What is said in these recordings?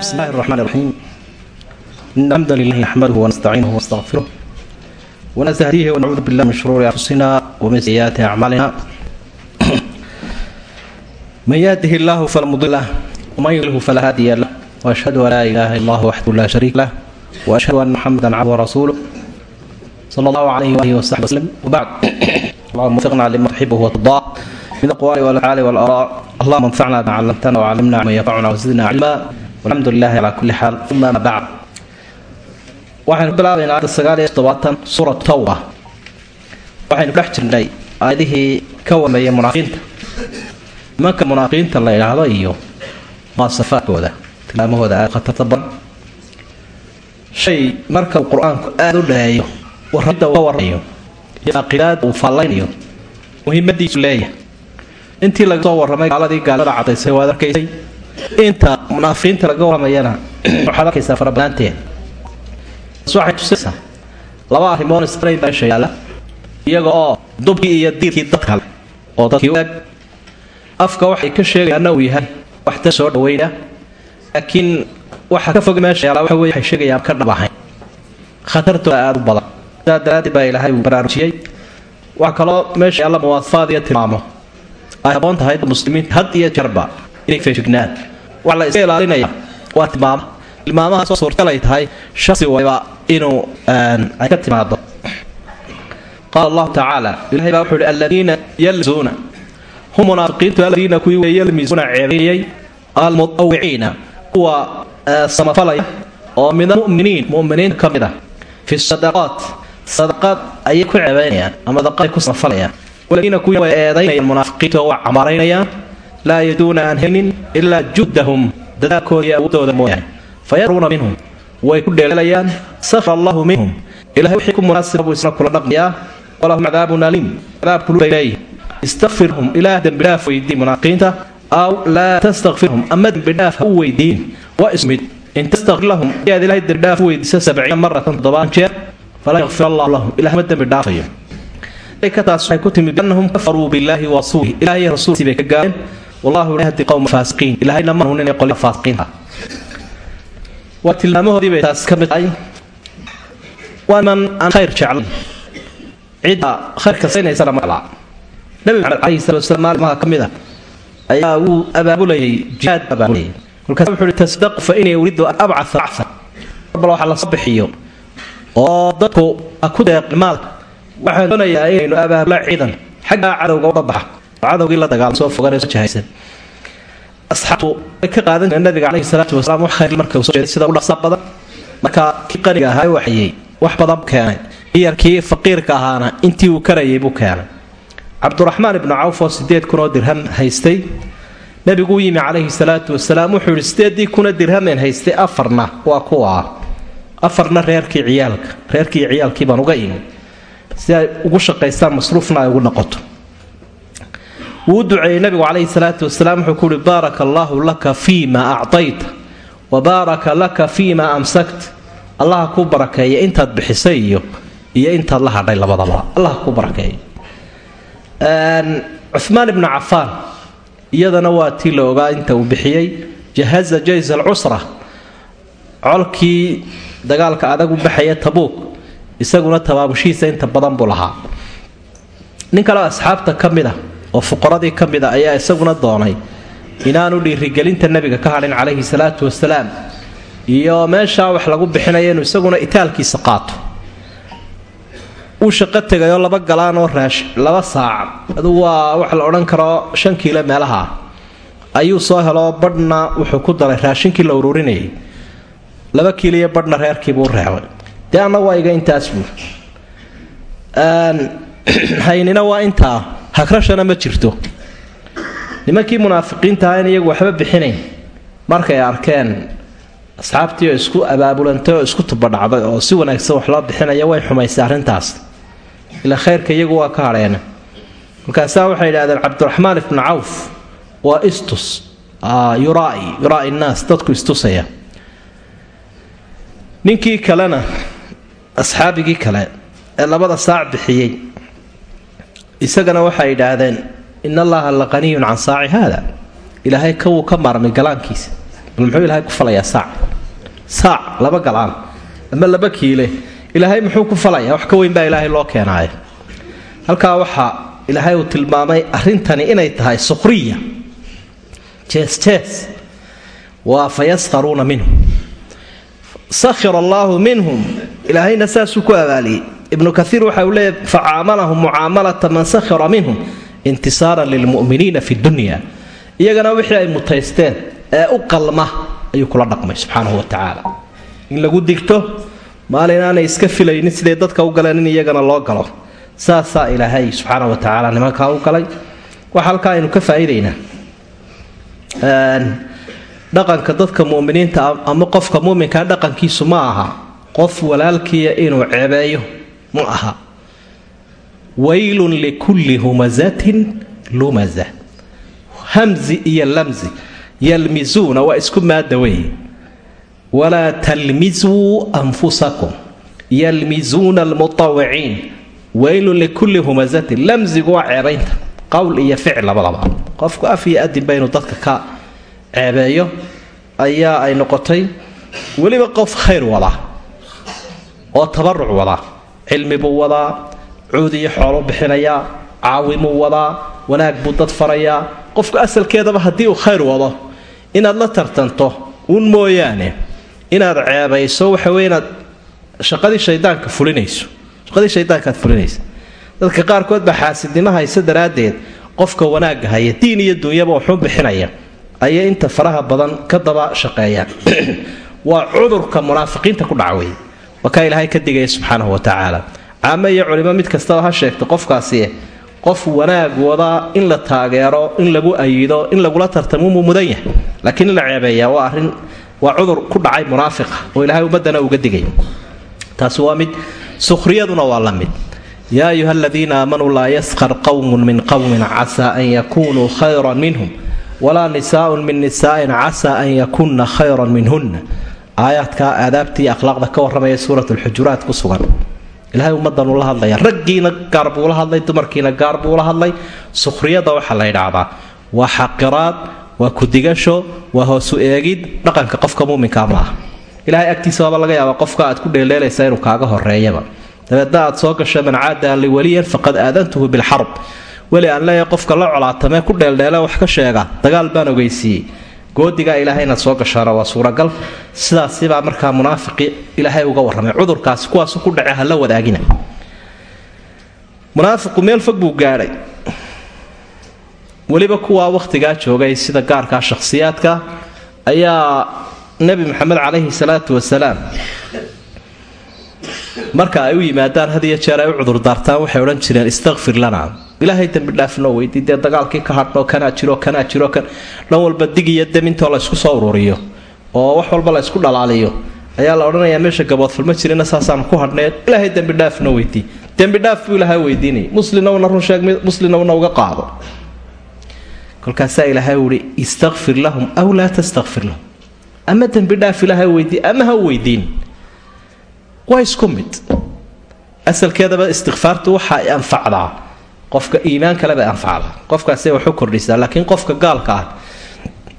بسم الله الرحمن الرحيم إن الحمد لله نحمده ونستعينه ونستغفره ونستهديه ونعوذ بالله من شرور أنفسنا ومن سيئات أعمالنا من يهده الله فلا مضل له ومن يضلله فلا هادي له وأشهد أن لا إله إلا الله وحده لا شريك له وأشهد أن محمدا عبده ورسوله صلى الله عليه وآله وصحبه وسلم وبعد اللهم وفقنا لما تحبه وترضاه من الأقوال والأفعال والآراء اللهم انفعنا بما علمتنا وعلمنا ما ينفعنا وزدنا علما alamdu lilahi calaa kulli xaal uma ma bacd waxaynu ku bilaabaynaa aayadda sagaal iyo toddobaatan suuratu tawba. Waxaynu ku dhex jirnay aayadihii ka warmeeyay munaafiqiinta. Nimanka munaafiqiinta la idhaahdo iyo maasafaadkooda tilmaamahooda aada khatarta badan. Shay marka uu qur'aanku aada u dheeeyo warradda uu ka warrayo iyo aqiidaada uu faallaynayo muhiimadiisu leeyahay. Intii laga soo warramay gaaladii gaalada cadaysay waad arkaysay inta munaafiqiinta laga warramayana waxaad arkaysaa farabanaanteeda waxay tusaysaa laba arrimood isnayn meesha yaalla iyaga oo dubkii iyo diirkii dad kale oo dadkii eg. Afka waxay ka sheegayaana uu yahay wax soo dhaweynaya laakiin waxa ka fog meesha yaalla waxa weye waxay sheegayaan ka dhab ahayn khatartooda aada u badan. Sidaa daraaddeed baa ilaahay uu baraarujiyey waxa kaloo meesha yaalla muwaafaad iyo tilmaamo. Ay haboon tahay muslimiinta had iyo jarba inay feejignaan wax la iska waa tilmaamo tilmaamahaasoo suurtal ay tahay shaqsi waliba inuu ay ka timaado qaala allahu tacaala ilahay baa wuxuu ihi aladiina hum munaafiqiintu aladiina kuwii wey yalmisuuna ceebeeyey. Almutawiciina kuwa samafalaya oo min almuminiin muminiinta ka mid ah fi sadaqaat sadaqaad ayay ku ceebeynayaan ama daqaay ku samafalayaan waladiina kuwii way eedaynayaan munaafiqiinta oo laa yaduuna aan helnin ilaa juhdahum dadaalkooda iyo awoodooda mooyaane fayaruuna minhum way ku dheelayaan safar allahu minhum ilahay wixii ku munaasiba buu isna kula dhaqmayaa walahum cadaabun aliim cadaab kulubay leeyihiin istakfirhum ilaah dembidhaaf weydii munaafiqiinta aw laa tastakfirhum ama dembidhaaf ha u weydiin waa ismid in tastakfir lahum ayaad ilahay dembidhaaf u weydiisa sabciina maratan toddobaan jeer falaa yakfir allahu lahum ilaah ma dembi dhaafayo taas waxay ku timid biannahum kafaruu billaahi wa rasuulih ilaah iyo rasuulkii bay ka gaabeen waa tilmaamahoodii bay taas ka mid tahay. Waa niman aan khayr jeclay cidda khayrka saynaysana ma jeclaa nabi maxamed calayhi salatu wasalaam maalimaha ka mid a ayaa wuu abaabulayay jihaad abaabulayay. Kolkaas wuxuu ihi tasdaqu fa inii uridu an abcatha bacthan bal waxa la soo bixiyo. Oo dadku ku deeqi maalka waxaan doonayaa inaynu abaabula ciidan. Xaggaa cadowga uga baxa cadowgii la dagaalama soo foganee soo jahaysan asxaabtu way ka qaadan jireen nabiga caleyhi salaatu wasalaam wax khayr marka uu jeeday sida u dhaqsa badan. Marka kii qaniga ahaa waxayey wax badan keenay. Iyarkii faqiirka ahaana intii uu karayay buu keenay. Cabduraxmaan ibnu cawf oo sideed kun oo dirham haystay nebigu u yimi calayhi salaatu wasalaam wuxuu yihi sideedii kuna dirhameen haystay afarna waa kuwa afarna reerkii ciyaalka reerkii ciyaalkii baan uga imi si ay ugu shaqaystaan masruufna ay ugu noqoto wuu duceeyey nabigu calayhi salaatu wasalaam wuxuu ku uhi baaraka allaahu laka fii ma actayta wa baaraka laka fii ma amsakta allaha ku barakeeya intaad bixisay iyo iyo intaad la hadhay labadaba. Allaha ku barakeeya. Cumaan ibnu cafaan iyadana waa tii la ogaa inta uu bixiyey jahaza jays alcusra colkii dagaalka adag u baxaya tabuuk isaguna tabaabushihiisa inta badan buu lahaa. Nin kaleo asxaabta ka mid a oo fuqaradii ka mid a ayaa isaguna doonay inaanu dhiirigelinta nebiga ka hadhin calayhi salaatu wasalaam. Iyo meeshaa wax lagu bixinaya inuu isaguna itaalkiisa qaato. Uu shaqo tegayoo laba galaanoo raash laba saac. Adugu waa wax la odhan karo shan kiilo meelaha. Ayuu soo helo badhna wuxuu ku daray raashinkii la ururinayay laba kiiliyo badhna reerkiibuu reebay dee anna waa iga intaas buu haynina waa intaa hagrashana ma jirto. Nimankii munaafiqiinta in iyagu waxba bixinayn. Markay arkeen asxaabtii oo isku abaabulantay oo isku tubadhacday oo si wanaagsan wax loo bixinaya way xumaysay arrintaas. Ila khayrka iyagu waa ka hadheena markaasaa waxay idhahdeen cabdiraxmaan ibnu cawf waa istus. Yurai yurai nnaas dadku istusaya. Ninkii kalena asxaabigii kale ee labada saac bixiyey isagana waxay idhaahdeen in allaha la qaniyun can saaci haada. Ilaahay kawuu ka maarmay galaankiisa. Bal muxuu ilaahay ku falayaa saac? Saac laba galaan ama laba kiile. Ilaahay muxuu ku falayaa? Wax ka weyn baa ilaahay loo keenaaya halkaa waxaa ilaahay uu tilmaamay arrintani inay tahay sukhriya jees waa fa yaskharuuna minhum. Sakhira allaahu minhum. Ilaahayna saasuu ku abaaliyey ibnu kaiir waxa uu leeyahy facaamalahum mucaamalata man sakhira minhum intisaaran lilmu'miniina fi dunya. Iyagana wixii ay mutaysteen ee u qalma ayuu kula dhaqmay subxaanahu wa tacaala. In lagu digto maalin iska filaynin siday dadka u galeen in iyagana loo galo? Saasaa ilaahay subxaana wa nimankaa u galay. Waxa halkaa aynu ka faa'iidaynaa dhaqanka dadka muminiinta ama qofka muminkaa dhaqankiisu ma aha. Qof walaalkiiya inuu cebeeyo ma aha. Waylun likulli humazatin lumaza. Hamzi iyo lamzi yalmizuuna waa isku maada weeye walaa talmizuu anfusakum. Yalmizuuna almutawiciin waylun likulli humazatin. Lamzigu waa ceebaynta. Qowl iyo ficil labadaba. Qofku af iyo adinba inuu dadka ka ceebeeyo ayaa ay noqotay weliba qof khayr wadaa oo tabaruc wadaa cilmi buu wadaa cuud iyo xoolo bixinayaa caawimuu wadaa wanaag buu dad farayaa qofku asalkeedaba haddii uu khayr wado inaad la tartanto uun mooyaane inaad ceebayso waxa wey inaad shaqadii shaydaanka fulinayso. Shaqadii shaydaankaad fulinaysa. Dadka qaarkood baa xaasidnimo haysa daraaddeed qofka wanaagga haya diin iyo dunyaba wuxuu bixinaya ayay inta faraha badan ka daba shaqeeyaan waa cudurka munaafiqiinta ku dhaca wey waa kaa ilaahay ka digaya subxaanahu wa tacaala caame iyo culimo mid kastaba ha sheegto qofkaasi qof wanaag wadaa in la taageero in lagu ayido in lagula tartamo muu mudan yahay. Laakiin in la ceebeeyaa waa arrin waa cudur ku dhacay munaafiqa oo ilaahay ummadana uga digay. Taasi waa mid sukhriyaduna waa la mid. Yaa ayuha aladiina aamanuu laa yaskhar qowmun min qowmin casaa an yakunuu khayran minhum walaa nisaaun min nisaain casaa an yakunna khayran minhunna aayaadka aadaabtii akhlaaqda ka warramaya suurat lxujuraat ku sugan. Ilahay ummadanuu la hadlaya raggiina gaar buu la hadlay dumarkiina gaar buu la hadlay sukhriyada waxaa la yidhaahdaa waa xaqiraad waa kudigasho waa hoosu eegid dhaqanka qofka muminka ma ah ilahay agtiisa waaba laga yaabaa qofka aad ku dheeldheelaysa inuu kaaga horeeyaba dabeedna aad soo gasha man caada li waliyan faqad aadantuhu bilxarb weli aan leeyahay qofka la colaatamee ku dheeldheele wax ka sheega dagaal baan ogeysiiyey goodigaa ilaahay inaad soo gashaana waa suuragal. Sidaasibaa markaa munaafiqi ilaahay uga warramay. Cudurkaasi kuwaasu ku dhace hala wadaagina. Munaafiqu meel fog buu gaadhay. Weliba kuwaa wakhtigaa joogay sida gaarkaa shakhsiyaadka ayaa nebi maxamed calayhi salaatu wasalaam marka ay u yimaadaan had iyo jeer ay u cudurdaartaan waxay odhan jireen istakfir lana ilaahay dembidhaaf noo weydii dee dagaalkii ka hadhnoo kanaa jiro kanaa jiro kan dhan walba dig iyo demintoo laysku soo ururiyo oo wax walba la ysku dhalaaliyo. Ayaa la odhanayaa meesha gaboodful ma jirina saasaanu ku hadhnee ilaahay dembidhaaf noo weydii dembidhaaf buu ilaahay weydiinayay muslimnawna run sheeg muslimnawna uga qaado. Kolkaasaa ilaahay uhi istakfir lahum aw laa tastakfir lahum. Ama dembidhaaf ilaahay weydii ama ha weydiin. Waa isku mid. Asalkeedaba istikfaartu waxa ay anfacdaa qofka iimaan kalebay anfacdaa. Qofkaasay waxu kordhisaa laakiin qofka gaalka ah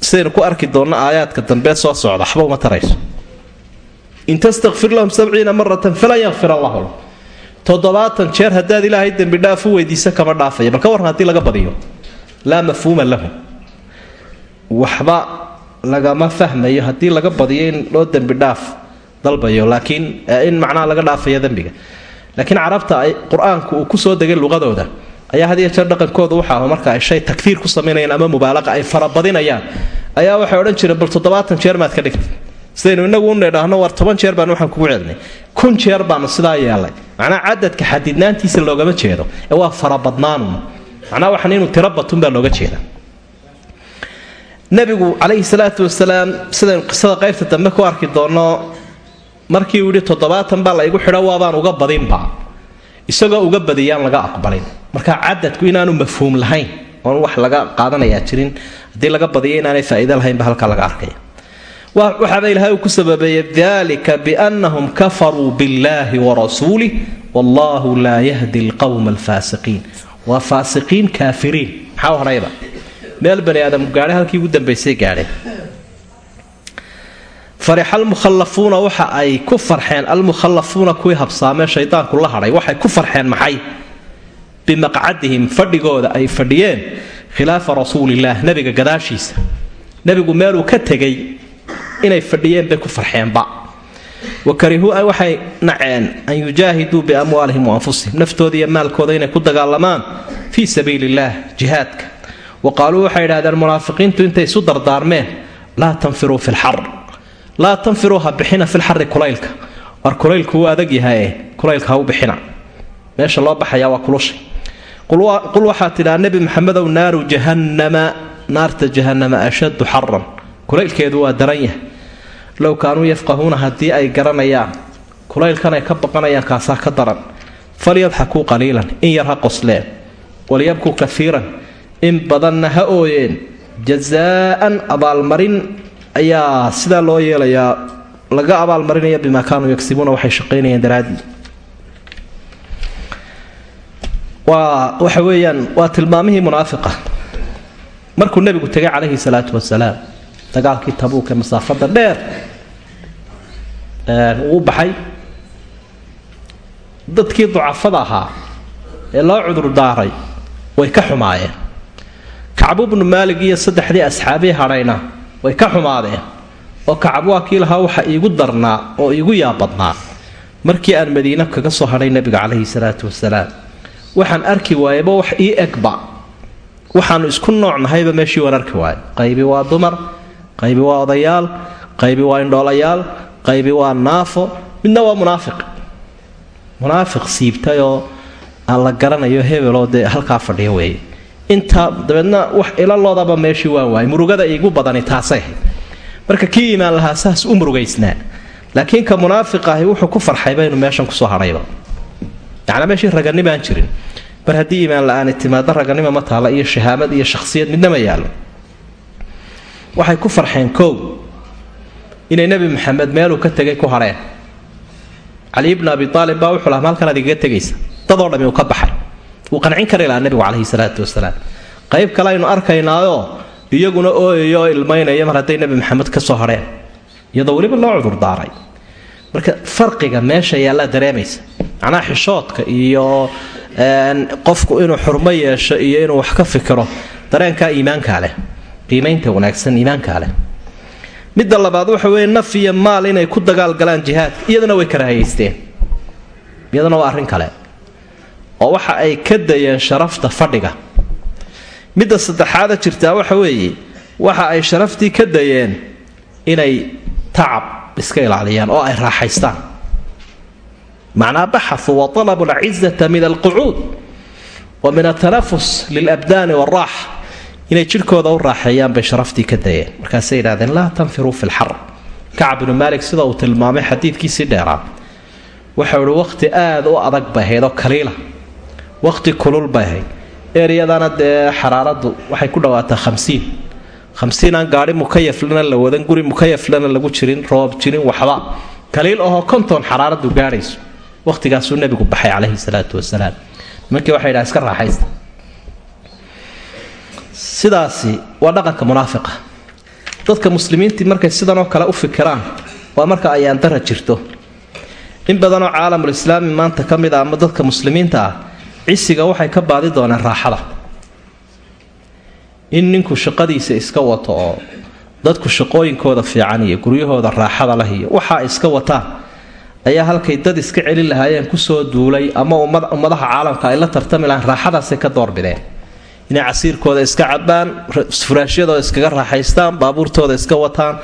sidaynu ku arki doonno aayaadka dambe soo socda waxba uma tarayso. In tastakfir lahum sabciina maratan falan yakfir allahu lahum toddobaatan jeer haddaad ilaahay dembidhaaf u weydiisa kama dhaafaya bal ka warran haddii laga badiyo? Laa mafhuuma lahu. Waxba lagama fahmayo haddii laga badiyo in loo dembidhaaf dalbayo laakiin in macnaha laga dhaafayo dembiga. Laakiin carabta ay qur'aanku uu ku soo degay luqadooda ayaa had jeer dhaqankooda waxa ah marka ay shay takfiir ku samaynayaan ama mubaalaqa ay farabadinayaan ayaa waxay odhan jireen bal toddobaatan jeer maad ka dhigtay. Sidaynu inagu u nidhaahno war toban jeer baan waxaan kugu celinay kun jeer baanu sidaa yeelnay macnaha cadadka xadidnaantiisa loogama jeedo ee waa farabadnaanun macnaha waxaan inuu tiro batun baa looga jeeda nabigu calayhi salaatu wasalaam sidaynu qisada qaybta dambe ku arki doonno markii uu yidhi toddobaatan baa la xidho waabaan uga badinba isagoo uga badiyaan laga aqbalin. Marka cadadku inaanu mafhuum lahayn oon wax laga qaadanayaa jirin haddii laga badiyo inaanay faa'iido lahaynba halkaa laga arkaya waxaaba ilaahay uu ku sababeeyey dalika biannahum kafaruu billahi warasuulih wallahu laa yahdi alqowma alfaasiqiin. Waa faasiqiin kaafiriin. Maxaa horayba? Meel bani aadam gaadhay halkii ugu dambaysay gaadheen farixa almukhallafuuna waxa ay ku farxeen almukhallafuuna kuwii habsaamee shaydaanku la hadhay waxay ku farxeen maxay? Bimaqcadihim fadhigooda ay fadhiyeen khilaafa rasuulillaah nebiga gadaashiisa. Nebigu meeluu ka tegay inay fadhiyeen bay ku farxeenba. Wakarihuu waxay naceen an yujaahiduu biamwaalihim waanfusihim naftooda iyo maalkooda inay ku dagaalamaan fii sabiili illaah jihaadka. Wa qaaluu waxay idhahdeen munaafiqiintu intay isu dardaarmeen laa tanfiruu fi lxar laa tanfiruu ha bixina filxari kulaylka. War kulaylku wuu adag yahaye kulaylka ha u bixina. Meesha loo baxayaa waa kulushay qul waxaa tidhaa nebi maxamedow naaru jahannama naarta jahannama ashaddu xaran kulaylkeedu waa daran yahay. Low kaanuu yafqahuuna haddii ay garanayaan kulaylkan ay ka baqanayaan kaasaa ka daran. Falyadxakuu qaliilan in yar ha qosleen. Walyabkuu kaiiran in badanna ha ooyeen. Jazaa'an abaalmarin ayaa sidaa loo yeelayaa laga abaalmarinaya bimaa kaanuu yagsibuuna waxay shaqaynayeen daraaddii waa waxa weeyaan waa tilmaamihii munaafiqa. Markuu nebigu tegay calayhi salaatu wasalaam dagaalkii tabuuk ee masaafada dheer uu baxay. Dadkii ducafada ahaa ee loo cudurdaaray way ka xumaayeen. Kacbu bnu maalig iyo saddexdii asxaabii hadhayna way ka xumaadeen. oo kacab waa kii lahaa waxa iigu darnaa oo iigu yaabadnaa. Markii aan madiina kaga soo hadhay nebiga calayhi salaatu wasalaam waxaan arki waayaba wax ii egba waxaanu isku noocnahayba meeshii waan arki waayo qaybi waa dumar qaybi waa odayaal qaybi waa indhoolayaal qaybi waa naafo midna waa munaafiq. Munaafiq siibtayoo aan la garanayo hebeloo dee halkaa fadhiya weeye intaa dabeedna wax ilaloodaba meeshii waan waayay murugada iigu badani taasay ahayd. Marka kii iimaan lahaa saas u murugaysnaa. Laakiin ka munaafiq ahi wuxuu ku farxayba inuu meeshan ku soo hadhayba yacnaa meeshii raganimaan jirin. Mar haddii iimaan la'aani timaado raganima ma taala iyo shahaamad iyo shakhsiyad midna ma yaallo. Waxay ku farxeen kow. Inay nebi maxamed meeluu ka tegay ku hadheen cali ibnu abi aalib baa wuxuu lahaa maalkanaad igaga tegaysa? Dadoo dhami uu ka baxay wuu qancin kari lahaa nebigu calayhi salaatu wasalaam. Qayb kale aynu arkaynaayoo iyaguna ooyayo oo ilmaynaya mar hadday nebi maxamed ka soo hadheen iyadoo weliba loo cudurdaaray marka farqiga meesha yaallaa dareemaysa. Macnaha xishoodka iyo qofku inuu xurmo yeesho iyo inuu wax ka fikiro dareenkaa iimaankaa leh. Qiimaynta wanaagsan iimaankaa leh. Midda labaad waxa weeye naf iyo maal inay ku dagaalgalaan jihaadka iyadana way karaahaysteen iyadana waa arrin kale oo waxa ay ka dayeen sharafta fadhiga. Midda saddexaada jirtaa waxa weeye waxa ay sharaftii ka dayeen inay tacab iska ilaaliyaan oo ay raaxaystaan. Macnaa baxauu wa talabu alcizata min alqucuud wa min atanafus lilabdaani walraaxa inay jidhkooda u raaxeeyaan bay sharaftii ka dayeen. Markaasay yidhahdeen laa tanfiruu fi lxar kacab binu maalik sida uu tilmaamay xadiidkiisii dheeraa waxau ihi wakhti aada u adag bay ahayd oo kaliila wakhti kulul bay ahayd. Eryadana dee xaraaradu waxay ku dhawaataa hamsiin hamsiin aan gaadhi mukayaflana la wadan guri mukayaflana lagu jirin roob jirin waxba. Kaliil ahoo konton xaraaradu gaadhayso. Wakhtigaasuu nebigu baxay calayhi salaatu wasalaam. Nimankii waxay dhaha iska raaxaysta. Sidaasi waa dhaqanka munaafiqa. Dadka muslimiintii markay sidanoo kale u fikiraan waa marka ayaan dara jirto. In badanoo caalamulislaami maanta ka mid a ama dadka muslimiinta ah cisiga waxay ka baadi dooneen raaxada. In ninku shaqadiisa iska wato oo dadku shaqooyinkooda fiican iyo guryahooda raaxada leh iyo waxa iska wataan ayaa halkay dad iska celin lahaayeen ku soo duulay ama ummadaha caalamka ay la tartami lahayn raaxadaasay ka doorbideen inay casiirkooda iska cabaan furaashyadooda iskaga raaxaystaan baabuurtooda iska wataan.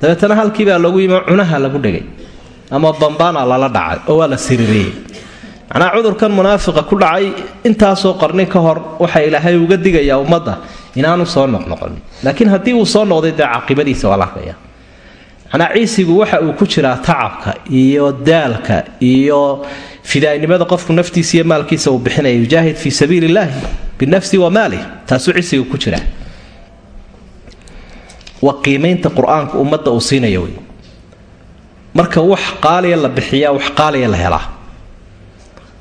Dabeetana halkiibaa lagu yimi cunaha lagu dhegay ama bambaana lala dhacay oo waa la siriiriyey macnaa cudurkan munaafiqa ku dhacay intaasoo qarni ka hor waxa ilaahay uga digayaa ummadda inaanu soo noqnoqon. Laakiin haddii uu soo noqday dee caaqibadiisa waa la arkaya macnaa ciisigu waxa uu ku jiraa tacabka iyo daalka iyo fidaanimada qofku naftiisa iyo maalkiisa uu bixinaya yujaahid fii sabiili illaahi binafsi wa maalih taasuu cisiga ku jiraa. Waa qiimaynta qur'aanka ummadda uu siinaya wey marka wax qaaliya la bixiyaa wax qaaliya la helaa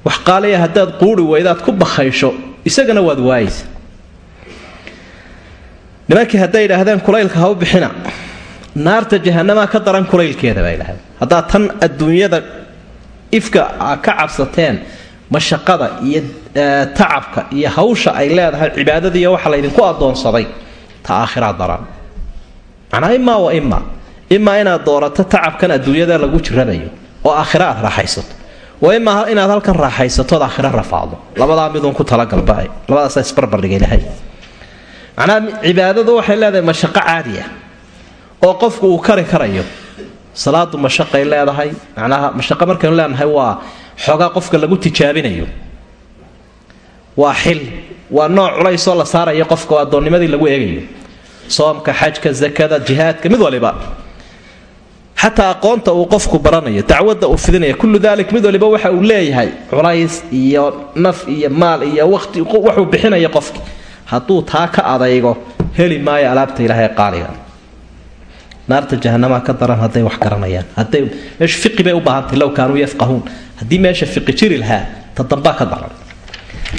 wax qaaliya haddaad quuri weydaad ku bakhaysho isagana waad waayaysa nimankii hadday idhaahdeen kulaylka ha u bixina naarta jahanamaa ka daran kulaylkeeda baa idhaahda haddaad tan adduunyada ifka ka cabsateen mashaqada iyo tacabka iyo hawsha ay leedahay cibaadadiiyo waxa laydinku adoonsaday ta aakhiraa daran macnaa imaa wa ima imaa inaad doorato tacabkan adduunyada lagu jiranayo oo aakhira raaxaysato wa imaa inaad halkan raaxaysatood aakhira rafaacdo labadaa midun ku talagalba labadaasa isbarbardhiga ilahay macnaha cibaadadu waxay leedahay mashaqo caadiya oo qofku uu kari karayo. Salaadu mashaqay leedahay. Macnaha mashaqo markaynu leenahay waa xoogaa qofka lagu tijaabinayo. Waa xil waa nooc culaysoo la saarayo qofka oo addoonnimadii lagu eegayo. Soomka xajka zakada jihaadka mid waliba xataa aqoonta uu qofku baranayo dacwadda uu fidinaya kullu dalik mid waliba waxa uu leeyahay culays iyo naf iyo maal iyo waqti waxuu bixinaya qofki. Hadduu taa ka adaygo heli maayo alaabta ilaahay qaaliga. Naarta jahanamaa ka daran hadday wax garanayaan. Haday meesha fiqi bay u baahantay low kaanuu yafqahuun. Haddii meesha fiqi jiri lahaa ta dambaa ka daran.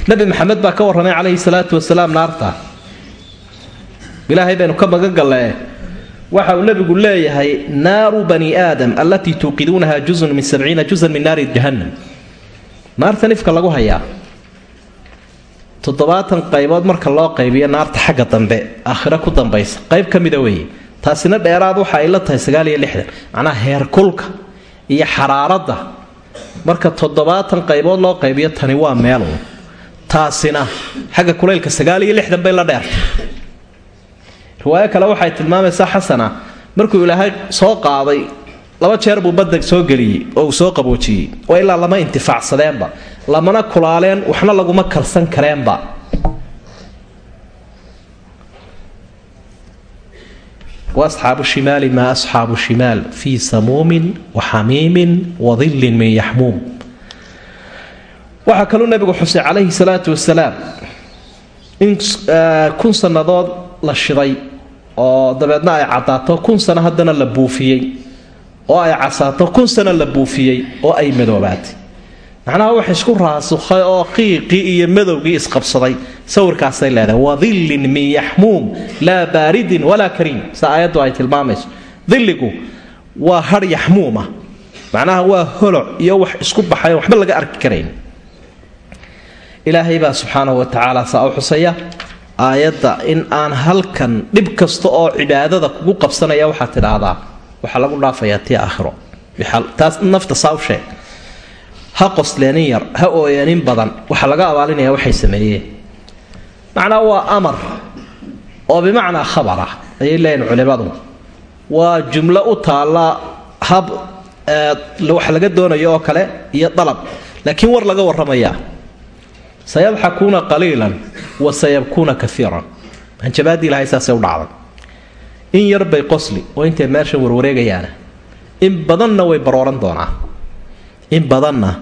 Nabi maxamed baa ka warramay calayhi salaatu wasalaam naarta. Ilaahay baynu ka magan waxa uu nabigu leeyahay naaru bani aadam allatii tuuqiduunaha juzun min sabciina juzan min naari jahannam. Naarta nifka lagu hayaa toddobaatan qaybood marka loo qaybiyo naarta xagga dambe aakhiro ku dambaysa. Qayb ka mida weeye taasina dheeraad waxa ay la tahay sagaal iyo lixdan. Macnaha heerkulka iyo xaraaradda marka toddobaatan qaybood loo qaybiyo tani waa meel. Taasina xagga kulaylka sagaal iyo lixdan bay la dheertay riwaayo kale waxay tilmaamaysaa xasana. Markuu ilaahay soo qaaday laba jeer buu badda soo geliyey oo uu soo qaboojiyey. Oo ilaa lama intifaacsadeenba lamana kulaaleen waxna laguma karsan kareenba. Waasxaabu shimaali maa asxaabu shimaal fii samuumin wa xamiimin wa dillin min yaxmuum. Waxaa kaluu nabigu xusay calayhi salaatu wasalaam. In kun sannadood la shiday oo dabeedna ay caddaato kun sano haddana la buufiyey oo ay casaato kun sano la buufiyey oo ay madoobaatay. Macnaha wax isku raasukhay oo qiiqii iyo madowgii isqabsaday sawirkaasay leedahay wadillin min yaxmuum laa baaridin walaa kariim. Sa aayaddu ay tilmaamayso. Dilligu waa har yaxmuuma macnaha waa holoc iyo wax isku baxay waxba laga arki karayn. Ilaahay baa subxaanahu wa tacaala saa u xusaya aayadda in aan halkan dhib kasta oo cibaadada kugu qabsanaya waxaad tidhaahdaa waxaa lagu dhaafayaa tii aakhiro. Taas nafta saa u sheeg. Ha qosleenin yar ha ooyeenin badan waxaa laga abaalinaya waxay sameeyeen. Macnaa waa amar oo bimacnaa khabar ah ayay leeyihiin culimadu waa jumlo u taalla hab wax laga doonayo oo kale iyo dalab laakiin war laga warramayaa sayadxakuuna qaliilan wa sayabkuuna kaiiran hanjabaadii ilahay saasay u dhacday. In yar bay qosli oo intay meesha warwareegayaana. In badanna way barooran doonaa. In badanna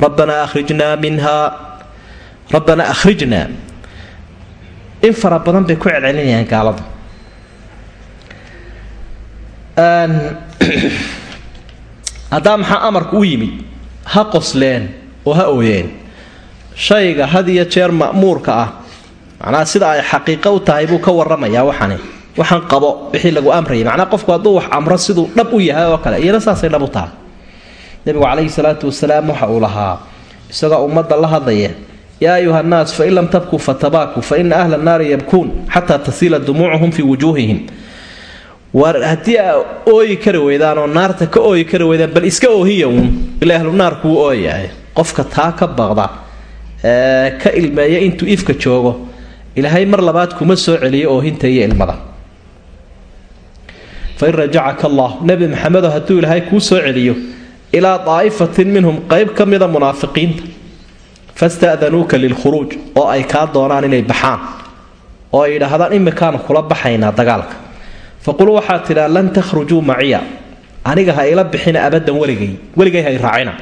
rabbanaa akhrijnaa minhaa rabbanaa akhrijnaa. In fara badan bay ku celcelinayaan gaalada haddaa maxaa amarku u yimid? Ha qosleen oo ha ooyeen shayga had iyo jeer ma'muurka ah. Macnaha sida ay xaqiiqo u tahay buu ka warramayaa waxani. Waxaan qabo wixii lagu amrayay. Macnaha qofku hadduu wax amro siduu dhab u yahay oo kale iyana saasay dhab u tahay. Nebigu calayhi salaatu wasalaam waxa uu lahaa isagoo ummadda la hadlaya yaa ayuha nnaas fain lam tabkuu fatabaakuu fa ahla nnaari yabkuun xataa tasiila dumuucuhum fii wujuuhihim. War haddii aa ooyi kari weydaan oo naarta ka ooyi kari weydaan bal iska oohiya uun ila ahlu wuu ooyahay. Qofka taa ka baqda ka ilmeeya intuu ifka joogo. Ilaahay mar labaad kuma soo celiyo oohinta iyo ilmada. Fain rajacaka allah nebi maxamedo hadduu ilaahay kuu soo celiyo ilaa daa'ifatin minhum qayb ka mida munaafiqiinta. Fasta'danuuka lilkhuruuj oo ay kaa doonaan inay baxaan oo ay yidhaahdaan imikaan kula baxaynaa dagaalka. Faqul waxaad tidhaa lan takhrujuu maciya. Aniga ha ila bixina abaddan weligay weligay ha i raacina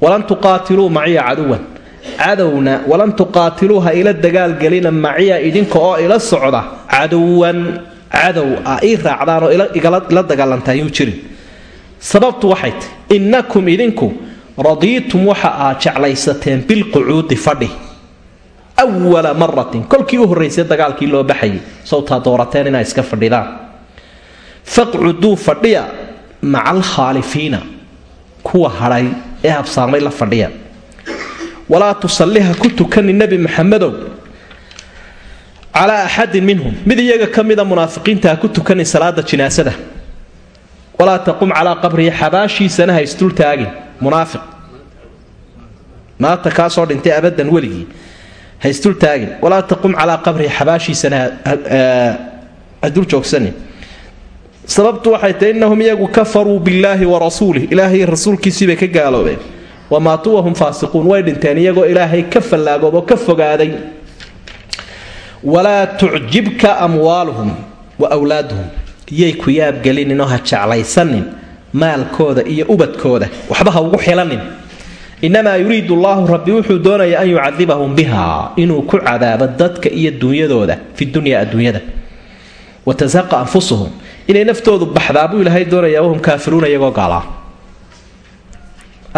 walan tuqaatiluu maciya caduwan cadowna walan tuqaatiluu ila dagaalgelina maciya idinka oo ila socda. Caduwan cadow ah ii raacdaan oo ila dagaalantaan yuu jirin. Sababtu waxay tahy innakum idinku radiitum waxa aad jeclaysateen bilqucuudi fadhi. Awala maratin kolkii u horraysay dagaalkii loo baxayay sowtaa doorateen inaa iska fadhidaan. Faqcuduu fadhiya maca alkhaalifiina kuwa hadhay ee habsaamay la fadhiya walaa tusalliha ku tukani nebi maxamedow calaa axadin minhum. Mid iyaga ka mida munaafiqiinta ha ku tukanin salaada jinaasada. Walaa taqum calaa qabrihi xabaashiisana ha isdultaagin munaafiq. Maanta kaasoo dhintay abadan weligii ha isdultaagin walaa taqum calaa qabrihi xabaashiisana ha dul joogsanin. Sababtu waxay tahy innahum iyagu kafaruu billaahi wa rasuulih ilaahay rasuulkiisiibay ka gaaloobeen wamaatuu wahum faasiquun. Way dhinteen iyagoo ilaahay ka fallaagoobo ka fogaaday. Walaa tucjibka amwaaluhum wa wlaaduhum yay ku yaabgelininoo ha jeclaysanin maalkooda iyo ubadkooda. Waxba ha ugu xilanin. Inamaa yuriidu allaahu rabbi wuxuu doonaya an yucadibahum biha inuu ku cadaabo dadka iyo dunyadooda fi dunya adduunyada. Watasaqa anfusuhum. Inay naftoodu baxdaa buu ilaahay doonayaa wahum kaafiruuna iyagoo gaalaa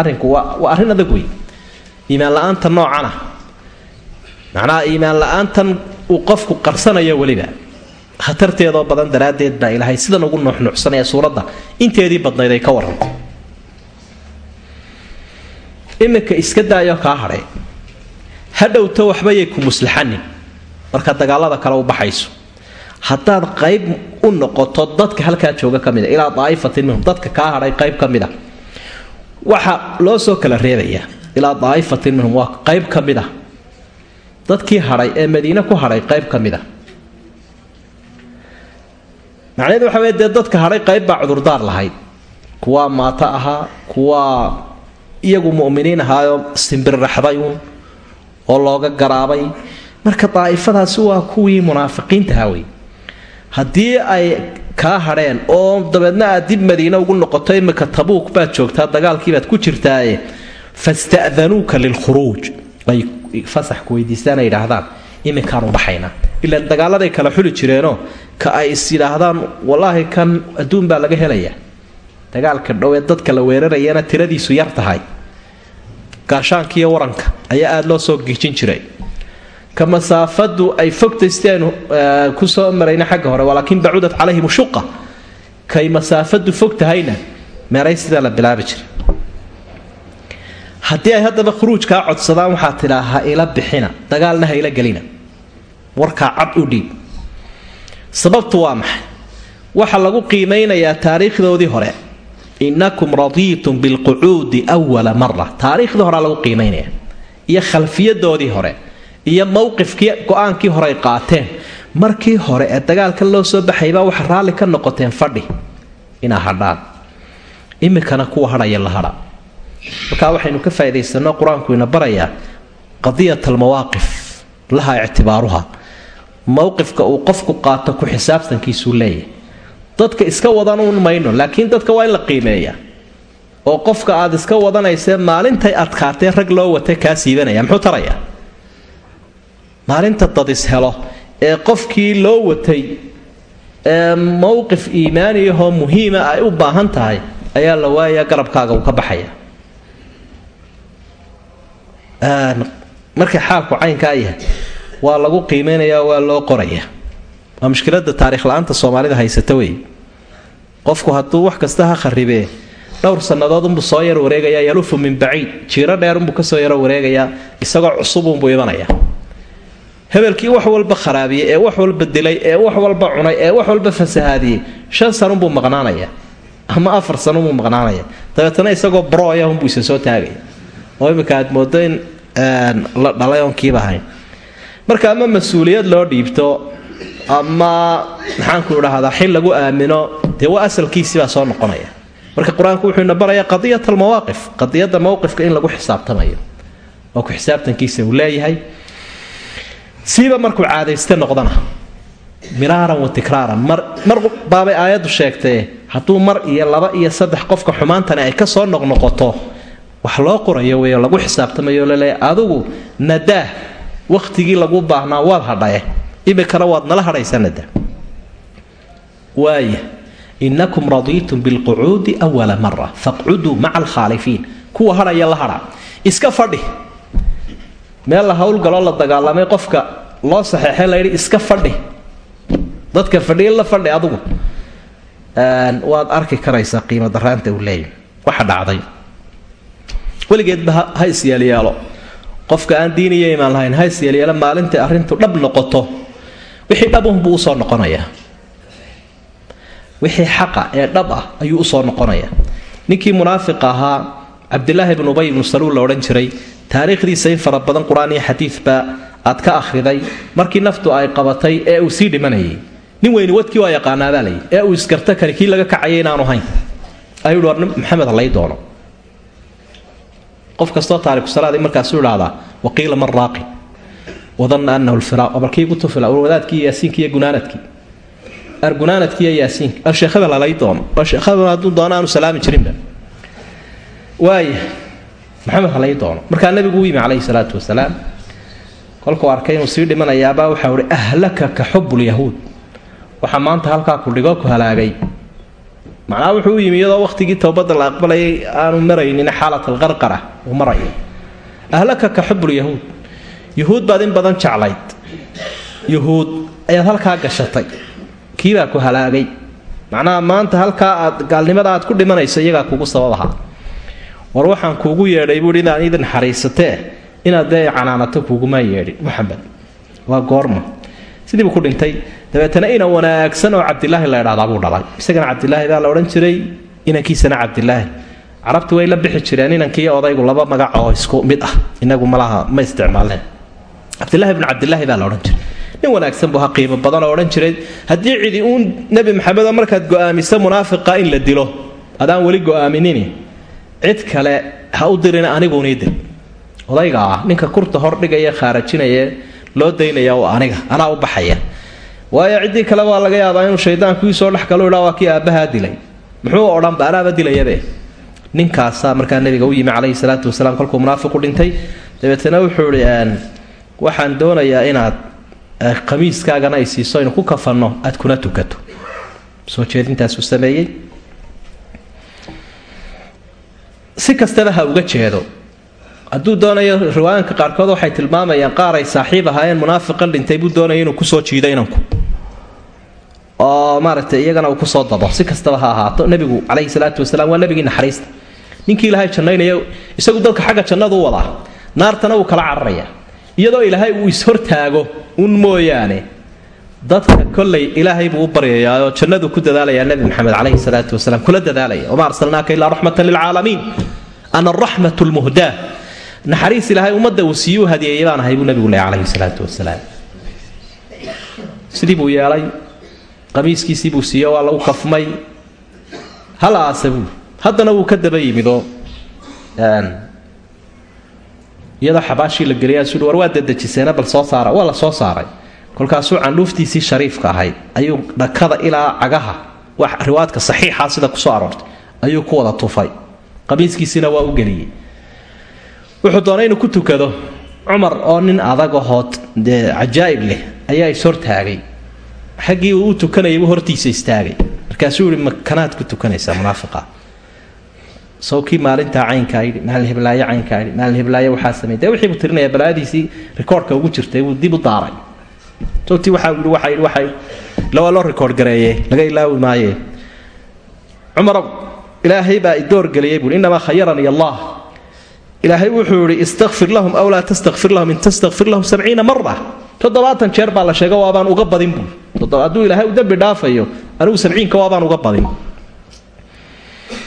arrinku waa waa arrin adag wey iimaan la'aanta noocana macnaha iimaan la'aantan uu qofku qarsanayo weliba. Khatarteedoo badan daraaddeed baa ilaahay sidan ugu nuuxnuucsanaya suuradda. Inteedii badnayd ay ka warrantay iminka iska daayoo kaa hadhay. Hadhowto waxbayay ku muslaxanin. Marka dagaalada kale u baxayso. Haddaad qayb u noqoto dadka halkaa jooga ka mida ilaa daa'ifatin minhum dadka kaa hadhay qayb ka mid a waxa loo soo kala reebayaa ilaa daa'ifatin minhum waa qayb ka mid a dadkii hadhay ee madiine ku hadhay qayb ka mid a macnaheedu waxa wey dee dadka hadhay qayb baa cudurdaar lahayd. Kuwaa maato ahaa kuwaa iyagu mu'miniin ahaayoo simbirraxdayuun oo looga garaabay. Marka daa'ifadaasi waa kuwii munaafiqiintaha wey haddii ay kaa hadheen oo dabeedna aad dib madiine ugu noqoto imika tabuuk baad joogtaa dagaalkiibaad ku jirtaaye fasta'danuuka lilkhuruuj. Ay fasax ku weydiistaan ay yidhaahdaan iminkaan u baxaynaa ilaa dagaaladay kala xuli jireenoo ka ay is yidhaahdaan wallaahi kan adduun baa laga helayaa. Dagaalka dhow ee dadka la weerarayana tiradiisu yar tahay. Gaashaankiiyo waranka ayaa aada loo soo giijin jiray ka masaafadu ay fogtay si aynu ku soo marayna xagga hore walaakin bacudat calayhim shuqa kay masaafadu fog tahayna la bilaabi jiray. Haddii ay haddaba khuruujkaa codsadaan waxaa tidhaa ha ila bixina dagaalna ha ila gelina warkaa cad u dhiib. Sababtu waa maxay? Waxaa lagu qiimaynayaa taariikhdoodii hore inakum radiitum bilqucuudi wala mara taariikhdii horea lagu qiimaynaya iyo khalfiyadoodii hore iyo mowqifkii go'aankii hore qaateen. Markii hore ee dagaalka loo soo baxaybaa waxa raalli ka noqoteen fadhi. Inaa hadhaan iminkana kuwa hadhaya la hadha. Markaa waxaynu ka faaidaysano qur'aanku ina barayaa qadiyat laha ictibaaruha. Mowqifka uu qofku qaato ku xisaabtankiisuu leeyahay. Dadka iska wadanuun mayno laakiin dadka waa in la qiimeeya oo qofka aad iska wadanaysee maalintay adkaatee rag loo watay kaa siibanaya muxuu tarayaa maalinta dadis helo ee qofkii loo watay ee mowqif iimaaniyahoo muhiima ay u baahan tahay ayaa la waayaa garabkaaga uu ka baxaya. Markay xaalku caynkaa yahay waa lagu qiimeynaya waa loo qoraya. Waa mushkilada taarikh la'aanta soomaalida haysata wey qofku hadduu wax kasta ha kharibee dhowr sannadood unbuu soo yar wareegayaa yalufu min baciid jiiro dheer unbuu ka soo yaro wareegayaa isagoo cusubunbuu imanaya hebelkii wax walba kharaabiyey ee wax walba dilay ee wax walba cunay ee wax walba fasahaadiyey. Shan sanunbuu maqnaanaya. Ama afar sanunbuu maqnaanaya. Dabeetana isagoo brooya unbuu isa soo taagaya oo imika aad moodo in la dhalay oon ahayn. Marka ama mas'uuliyad loo dhiibto ama maxaanku idhaahdaa xil lagu aamino dee waa asalkiisibaa soo noqonaya. Marka qur'aanku wuxuu ina barayaa qadiyat almawaaqif qadiyadda mowqifka in lagu xisaabtamayo. Oo ku xisaabtankiisa uu leeyahay siiba markuu caadayste noqdana. Miraaran wa tikraaran. Mar baabay aayaddu sheegtee hadduu mar iyo laba iyo saddex qofka xumaantani ay ka soo noqnoqoto wax loo qorayo wey lagu xisaabtamayo laleeya adigu nadaah wakhtigii lagu baahnaa waad hadhaye. Imikana waad nala hadhaysaa nadaa waaya inakum radiitum bilqucuudi wala mara faqcuduu maca alkhaalifiin. Kuwa hadhaya la hadha. Iska fadhi meel la howlgaloo la dagaalamay qofka loo saxeexay layidhi iska fadhi. Dadka fadhiya la fadhi adugu. Waad arki karaysaa qiimo daraanta uu leeyahy waxa dhacday. Weligeedba ha isyeelyeelo qofka aan diin iyo imaan lahayn ha isyeelyeelo maalintai arrintu dhab noqoto. Wixii dhabunbuu u soo noqonayaa. Wixii xaqa ee dhab ah ayuu u soo noqonayaa. Ninkii munaafiq ahaa cabdilaahi bnu ubay ibnu saluul la odhan jiray taariikhdiisa in fara badan qur'aan iyo xadiidba aad ka akhriday markii naftu ay qabatay ee uu sii dhimanayay. Nin weyni wadkii waa yaqaanaabaa lay ee uu isgarta kari kii laga kacaya inaanu hayn. Ayuu war maxamed halay doono. Qof kastoo taarikusalaad markaasuu idhaahdaa waqiila man raaqi wadanna anahu lfiraaq balkii igu tufila wadaadkii yaasiinkii iyo gunaanadkii. Argunaanadkii iyo yaasiinka alsheekhada lalay doono. Alsheekhaduna hadduu doono aanu salaami jirinba waaya maxamed halay doono. Markaa nabigu u yimi calayhi salaatu wasalaam. Kolkuu arkay inuu sii dhimanayaabaa waxau ihi ahlaka ka xublyahuud waxaa maanta halkaa ku dhigo ku halaagay. Macnaha wuxuu u yimi iyadoo wakhtigii towbadda la aqbalayay aanu maraynin xaalat alqarqara uu marayo. Ahlaka ka xublyahuud yuhuud baad in badan jeclayd. Yuhuud ayaad halkaa gashatay. Kiibaa ku halaagay. Macnaha maanta halkaa aad gaalnimada aad ku dhimanayso iyagaa kugu sabab ahaa war waxaan kuugu yeedhay buui inaad idin xariisatee inaad dee canaanato kuugumaa yeedhin maxamed. Waa goorma. Sidiibuu ku dhintay. Dabeetana ina wanaagsan oo cabdilaahi la idhahdaa buu dhalay isagana cabdilaahi baa la odhan jiray inankiisana cabdilaahi carabtu way la bixi jireen inankiiyo odaygu laba magac oo isku mid ah inagu malaha ma isticmaalneen cabdilaahi bnu cabdilaahi baa la odhan jiray. Nin wanaagsan buu ha qiimo badan oo odhan jiray. Haddii cidi uun nebi maxamedo markaad go'aamiso munaafiqa in la dilo. Adaan weli go'aaminini cid kale ha u dirin aniguunii dir. Odayga ah ninka kurta hordhigaya khaarajinaya loo daynaya oo aniga anaa u baxaya. Waayo ciddii kale waa laga yaabaa inuu shaydaanku iisoo dhex galo idhaa waa kii aabbahaa dilay. Muxuu odhanba anaaba dilayabe ninkaasaa markaa nabiga u yimi calayhi salaatu wasalaam kolkuu munaafiqu dhintay. Dabeetana wuxuu ihi waxaan doonayaa inaad khamiiskaagana ay siiso aynu ku kafanno aad kuna tukato. Soo jeedintaasuu sameeyey si kastaba ha uga jeedo. Hadduu doonayo riwaayanka qaarkood waxay tilmaamayaan qaar ay saaxiib ahaayeen munaafiqan dhintay buu doonaya inuu ku soo jiido inanku. Oo maaragtay iyagana uu ku soo dabo si kastaba ha ahaato. Nebigu calayhi salaatu wasalaam waa nebigii naxariista. Ninkii ilaahay jannaynaya isagu dadka xagga jannadu u wadaa naartana wuu kala cararaya. Iyadoo ilaahay uu ishortaago un mooyaane dadka kollay ilaahay buu u baryayaoo jannadu ku dadaalayaa nebi maxamed calayhi salaatu wasalaam kula dadaalaya. Wamaa arsalnaaka ilaa raxmatan lilcaalamiin ana araxmatu lmuhdaa naxariis ilaahay ummadda uu siiyuu hadiyeeyay baan ahay buu nebigu leey calayhi salaatu wasalaam. Sidii buu yeelay qamiiskiisii buu siiye waa lagu kafmay. Hala aase buu haddana wuu ka daba yimidoo iyadoo xabaashii la geliyay sui war waa dedejiseena bal soo saara waa la soo saaray kolkaasuu candhuuftiisii shariifka ahayd ayuu dhakada ilaa cagaha wax riwaadka saxiixa sida ku soo aroortay ayuu ku wada tufay. Qamiiskiisiina waa u geliyey. Wuxuu doonay inuu ku tukado cumar oo nin adagahood dee cajaa'ib leh ayaa ishortaagay xaggii uu u tukanayay buu hortiisa istaagay markaasuu yihi makanaad ku tukanaysaa munaafiqa. Sawkii maalintaa caynkaa yidhi maalin hiblaayo caynkaa yidhi maalin hiblaayo waxaa sameeyey dee wixii buu tirinaya balaadiisii rikoorhka ugu jirtay buu dib u daaray waxaa lawaa loo rikoorh gareeye laga ilaawi maaye. Cumarow ilaahay baa idoorgeliyey buui innamaa khayaranii allah. Ilaahay wuxuu yihi istakfir lahum aw laa tastakfir lahum in tastakfir lahum sabciina mara toddobaatan jeer baa la sheega waabaan uga badin buu. Hadduu ilaahay u dembi dhaafayo anigu sabciinka waabaan uga badin.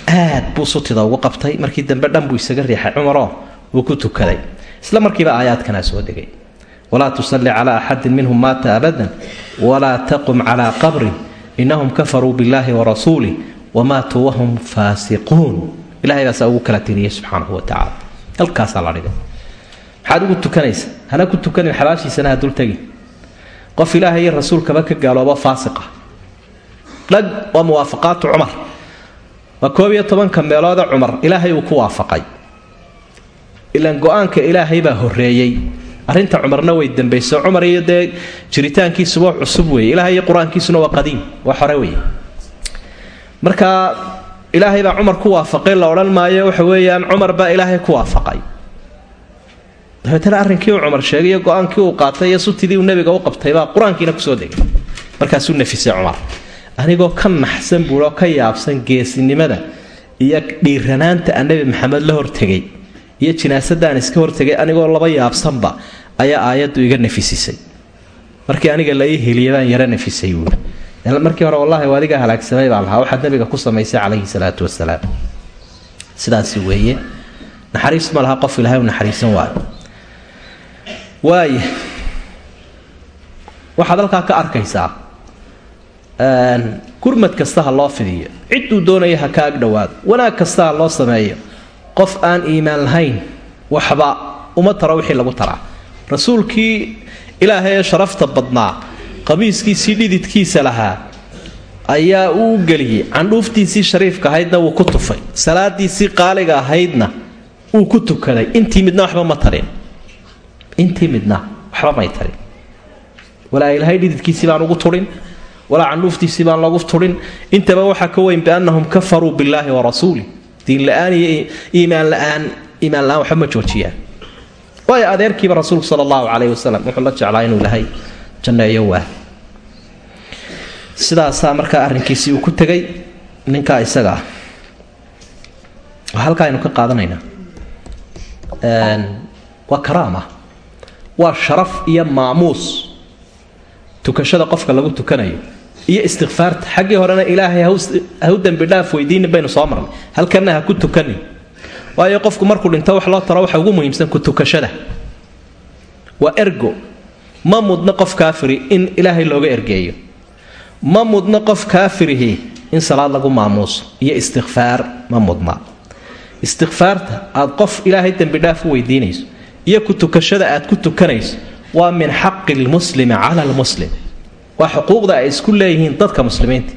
Aad buu sutida ugu qabtay markii dambe dhan buu isaga riixay cumaroo wuu ku tukaday. Isla markiiba aayaadkanaa soo degay walaa tusalli calaa axadin minhum maata abadan walaa taqum calaa qabrin inahum kafaruu billaahi warasuulih wamaatuu wahum faasiquun. Ilahay baasaa ugu kala tiriyey subxaanahu watacaala halkaasaa la dhigay maxaad ugu tukanaysa hana ku tukanin xabaashiisana ha dul tegin qof ilaahay iyo rasuulkaba ka gaaloobo faasiqa. Dhag waa muwaafaqaatu cumar. Waa koob iyo tobanka meelooda cumar ilaahay uu ku waafaqay. Ilaan go'aanka ilaahay baa horeeyey arrinta cumarna way dambayso cumar iyo dee jiritaankiisuba cusub weeye. Ilaahay iyo qur'aankiisuna waa qadiim waa hore weeye. Marka ilaahay baa cumar ku waafaqay la odhan maayo waxa weeyaan cumar baa ilaahay ku waafaqay. Dabeetana arrinkii uu cumar sheegay iyo go'aankii uu qaatay iyo sutidii uu nebiga u qabtay baa qur'aankiina ku soo degay. Markaasuu nafisay cumar. Anigoo ka naxsan buuoo ka yaabsan geesinimada iyo dhiiranaanta aan nebi maxamed la hortegay iyo jinaasadaan iska hortegay anigoo laba yaabsanba ayaa aayaddu iga nafisisay. Markii aniga la ii heliya baan yaro nafisay buui markii hore wallaahi waa adigaa halaagsamay baan lahaa. Waxaad nabiga ku samaysay calayhi salaatu wasalaam sidaasi weeye. Naxariis ma laha qof ilahay u naxariisan waayo. Waaya waxaad halkaa ka arkaysaa gurmad kasta ha loo fidiyo. Cidduu doonaya ha ka agdhowaado wanaag kasta ha loo sameeyo qof aan iimaan lahayn waxba uma taro wixii lagu taraa. Rasuulkii ilaahay ee sharafta badnaa qamiiskiisii dhididkiisa lahaa ayaa uu geliyey. Candhuuftiisii shariifka ahaydna wuu ku tufay. Salaadiisii qaaliga ahaydna wuu ku tukaday. Intii midna waxba ma tarin. Intii midna waxba may tarin. Walaa ilaahay dhididkiisii baan ugu turin. Walaa candhuuftiisii baan lagu turin. Intaba waxaa ka weyn biannahum kafaruu billaahi wa rasuulih diin la'aan iyo iimaan la'aan iimaan la'aan waxba ma joojiyaan. Waayo adeerkiiba rasuulku sala allahu calayhi wasalam wuxuu la jeclaa inuu ilaahay janneeyo waa. Sidaasaa markaa arrinkiisii uu ku tegay ninkaa isaga ah halkaa aynu ka qaadanaynaa waa karaama. Waa sharaf iyo maamuus. Tukashada qofka lagu tukanayo iyo istikfaarta xaggii horena ilaahay ha u dembi dhaaf weydiinin baynu soo marnay. Halkanna ha ku tukanin. Waayo qofku markuu dhinto wax loo taro waxa ugu muhiimsan ku tukashada. Waa ergo. Ma mudna qof kaafiri in ilaahay looga ergeeyo. Ma mudna qof kaafirihi in salaad lagu maamuuso iyo istikfaar ma mudna. Istikfaarta aad qof ilaahay dembidhaaf u weydiinayso iyo ku tukashada aad ku tukanayso waa min xaqi lmuslimi cala lmuslim waa xuquuqda ay isku leeyihiin dadka muslimiinta.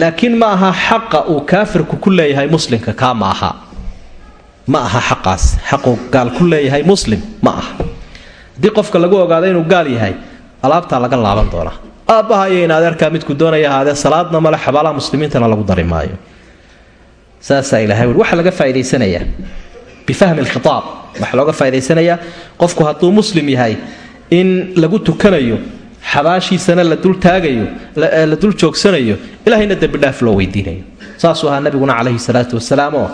Laakiin ma aha xaqa uu kaafirku ku leeyahay muslimka kaa ma aha. Ma aha xaqaas. Xaquu gaal ku leeyahay muslim ma aha. Haddii qofka lagu ogaado inuu gaal yahay alaabtaa laga laaban doonaa aabbaha iyo in adeerkaa midku doonaya ahaadee salaadna male xabaalaha muslimiintana lagu dari maayo. Saasaa ilahay wui waxaa laga faa'idaysanayaa bifahmi alkhitaab. Waxaa looga faa'idaysanayaa qofku hadduu muslim yahay in lagu tukanayo xabaashiisana la dul taagayo la dul joogsanayo ilahayna dembidhaaf loo weydiinayo. Saasuu ahaa nabiguna calayhi salaatu wasalaam oo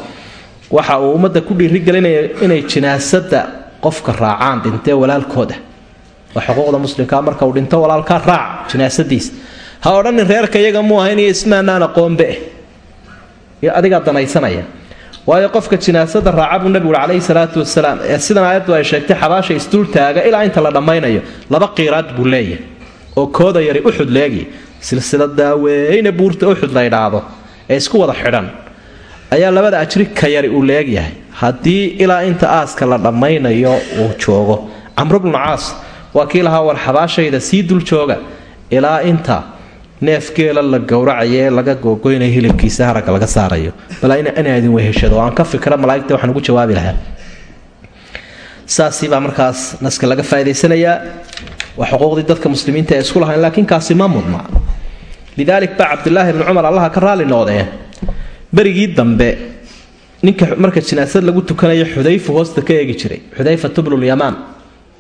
waxa uu ummadda ku dhiirigelinaya inay jinaasada qofka raacaan dhintee walaalkooda. Waa xuquuqda muslimkaa marka uu dhinto walaalkaa raac jinaasadiisa ha odhanin reerka iyaga muu ahayn iyo ismaanaan aqoonbe. Iyo adigaa danaysanaya waayo qofka jinaasada raaca buu nabigu calayhi salaatu wasalaam ee sidan aayaddu ay sheegtay xabaasha isdul taaga ilaa inta la dhammaynayo laba qiiraad buu leeyahay oo kooda yari uxud leegi silsiladaa weyne buurta uxud la ydhaahdo ee isku wada xidhan ayaa labada ajri ka yari uu leegyahay haddii ilaa inta aaska la dhammaynayo uu joogo. Camru bnu caas waa kii lahaa war xabaashayda sii dul jooga ilaa inta neefgeela la gowracayo ee laga googoynayo hilibkiisa haragga laga saarayo. Bal inaa idin weheshado aan ka fikra malaaigta waxaan ugu jawaabi lahaa. Saasibaa markaas naska laga faa'idaysanayaa waa xuquuqdii dadka muslimiinta ee isku lahayn laakiin kaasi ma mudna. Lidaalik baa cabdilaahi bni cumar allaha ka raali noqdeen berigii dambe ninka marka jinaasad lagu tukanayo xudayfu hoosta ka eegi jiray xudayfatu bnulyamaan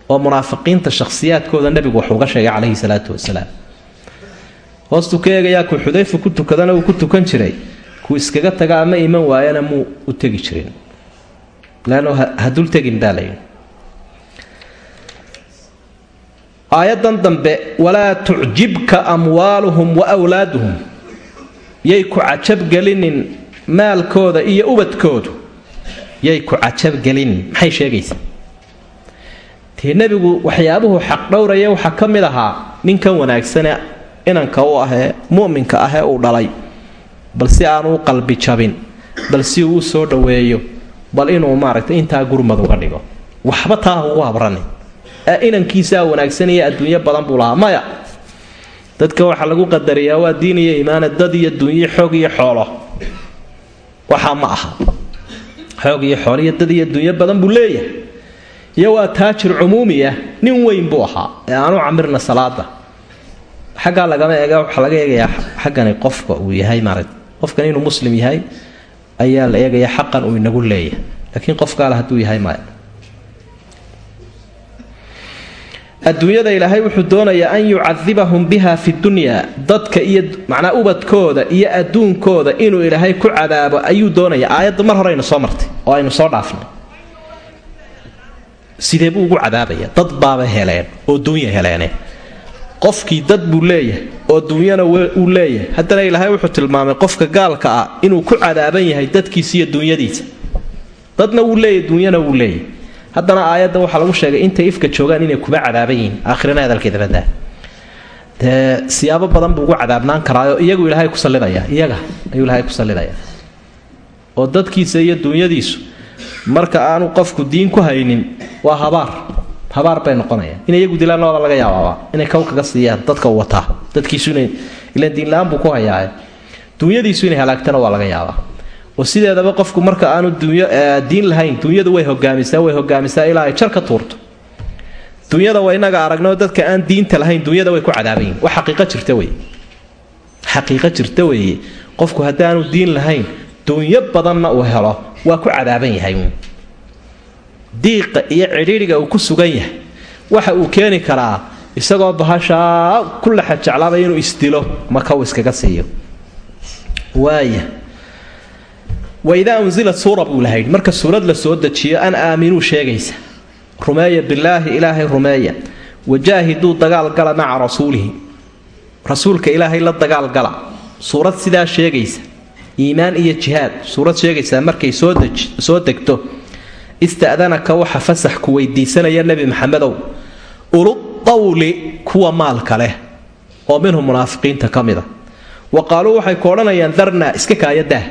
oo munaafiqiinta shakhsiyaadkooda nebigu wax uga sheegay calayhi salaatu wasalaam. Hoostuu ka eegayaa kuu xudayfa ku tukadana uu ku tukan jiray kuu iskaga taga ama iman waayana muu u tegi jirin. Leannu ha dul tegin baa layidhi aayadan dambe walaa tucjibka amwaaluhum wa wlaaduhum yay ku cajabgelinin maalkooda iyo ubadkoodu. Yay ku cajabgelinin maxay sheegaysaa dee nebigu waxyaabuhu xaqdhowraya waxaa ka mid ahaa ninkan wanaagsane inanka u ahee mu'minka ahee uu dhalay. Bal si aanu u qalbi jabin bal si uu u soo dhoweeyo bal inuu maaragtay intaa gurmad uga dhigo. Waxba taa ugu habranin ee inankiisaa wanaagsanaya adduunyo badan buu lahaa. Maya dadka waxaa lagu qadariyaa waa diin iyo iimaane dad iyo dunyo xoog iyo xoolo. Waxaa ma aha. Xoog iyo xoolo iyo dad iyo dunyo badan buu leeyahay. Iyo waa taajir cumuumi ah nin weyn buu ahaa. Ee aanu camirna salaada xaggaa lagama eega waxaa laga eegayaa xaggani qofka uu yahay maaragta qofkan inuu muslim yahay ayaa la eegayaa xaqan uu inagu leeyahay. Laakiin qofkaale hadduu yahay maya adduunyada ilaahay wuxuu doonayaa an yucadibahum biha fi dunya. Dadka iyo macnaa ubadkooda iyo adduunkooda inuu ilaahay ku cadaabo ayuu doonaya. Aayadda mar hore soo martay oo aynu soo dhaafnay. Sidee buu ugu cadaabaya? Dad baaba heleen oo duunya heleene qofkii dad buu leeyahay oo duunyana uu leeyahay. Haddana ilaahay wuxuu tilmaamay qofka gaalka ah inuu ku cadaaban yahay dadkiisa iyo duunyadiisa. Dadna wuu leeyahy duunyana wuu leeyahay haddana aayadda waxaa lagu sheegay intay ifka joogaan inay kuma cadaaban yihiin. Aakhirana hadalkeeda badaa dee siyaabo badan buu ugu cadaabnaan karaayo iyagu ilaahay ku sallidaya. Iyaga ayuu ilaahay ku sallidaya. Oo dadkiisa iyo duunyadiisu marka aanu qofku diin ku haynin waa habaar. Habaar bay noqonayaan. In iyagu dilaan waaba laga yaabaaba inay kow kaga siiyaan dadka wataa. Dadkiisu inay ilaan diinla-aan buu ku hayaaye duunyadiisu inay halaagtana waa laga yaabaa oo sideedaba qofku marka aanu diin lahayn duunyadu way hogaamisaa way hogaamisaa ilaa ay jar ka tuurto. Duunyada waa inaga aragnao dadka aan diinta lahayn duunyada way ku cadaabayin wax xaqiiqo jirta wey xaqiiqo jirta weeye. Qofku haddaanu diin lahayn duunyo badanna uu helo waa ku cadaaban yahay diiqa iyo cidhiidhiga uu ku sugan yahay. Waxa uu keeni karaa isagoo bahashaa ku laxa jeclaabay inuu isdilo maka uu iskaga siiyo. Waaya waidaa unsilat suura buu lahayd. Marka suurad la soo dejiyo an aaminuu sheegaysa. Rumeeya bilaahi ilaahay rumeeya. Wajaahiduu dagaalgala maca rasuulihi. Rasuulka ilaahay la dagaalgala suurad sidaa sheegaysa. Iimaan iyo jihaad. Suurad sheegaysaa markay soo degto. Ista'danaka waxa fasax ku weydiisanaya nebi maxamedow. Uludawli kuwa maalka leh oo minhum munaafiqiinta ka mida. Wa qaaluu waxay ku odhanayaan darna iska kaayadaah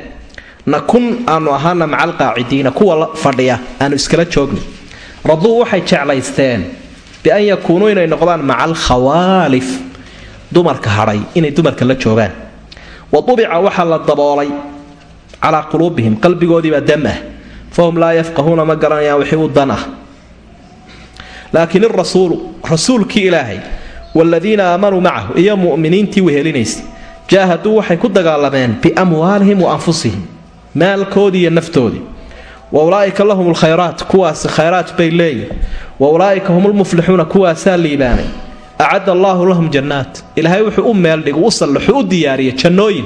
nakun aanu ahaana maca alqaacidiina kuwa fadhiya aanu iskala joogni raduu waxay jeclaysteen bian yakuunuu inay noqdaan maca alkhawaalif dumarka hadhay inay dumarka la joogaan. Wa ubica waxaa la daboolay calaa quluubihim qalbigoodiibaa dam ah. Fahum laa yafqahuuna ma garanayaan wixii u dan ah. Laakiin irasuulu rasuulkii ilaahay waaladiina aamanuu macahu iyo mu'miniintii wehelinaysay jaahaduu waxay ku dagaalameen biamwaalihim wa anfusihim maalkoodii iyo naftoodii wa ulaa'ika lahum lkhayraat kuwaasi khayraat bay leeyihiin wa ulaa'ika hum lmuflixuuna kuwaasaa liibaanay. Acadda allaahu lahum jannaat. Ilaahay wuxuu u meeldhigu u sallaxu u diyaariyay jannooyin.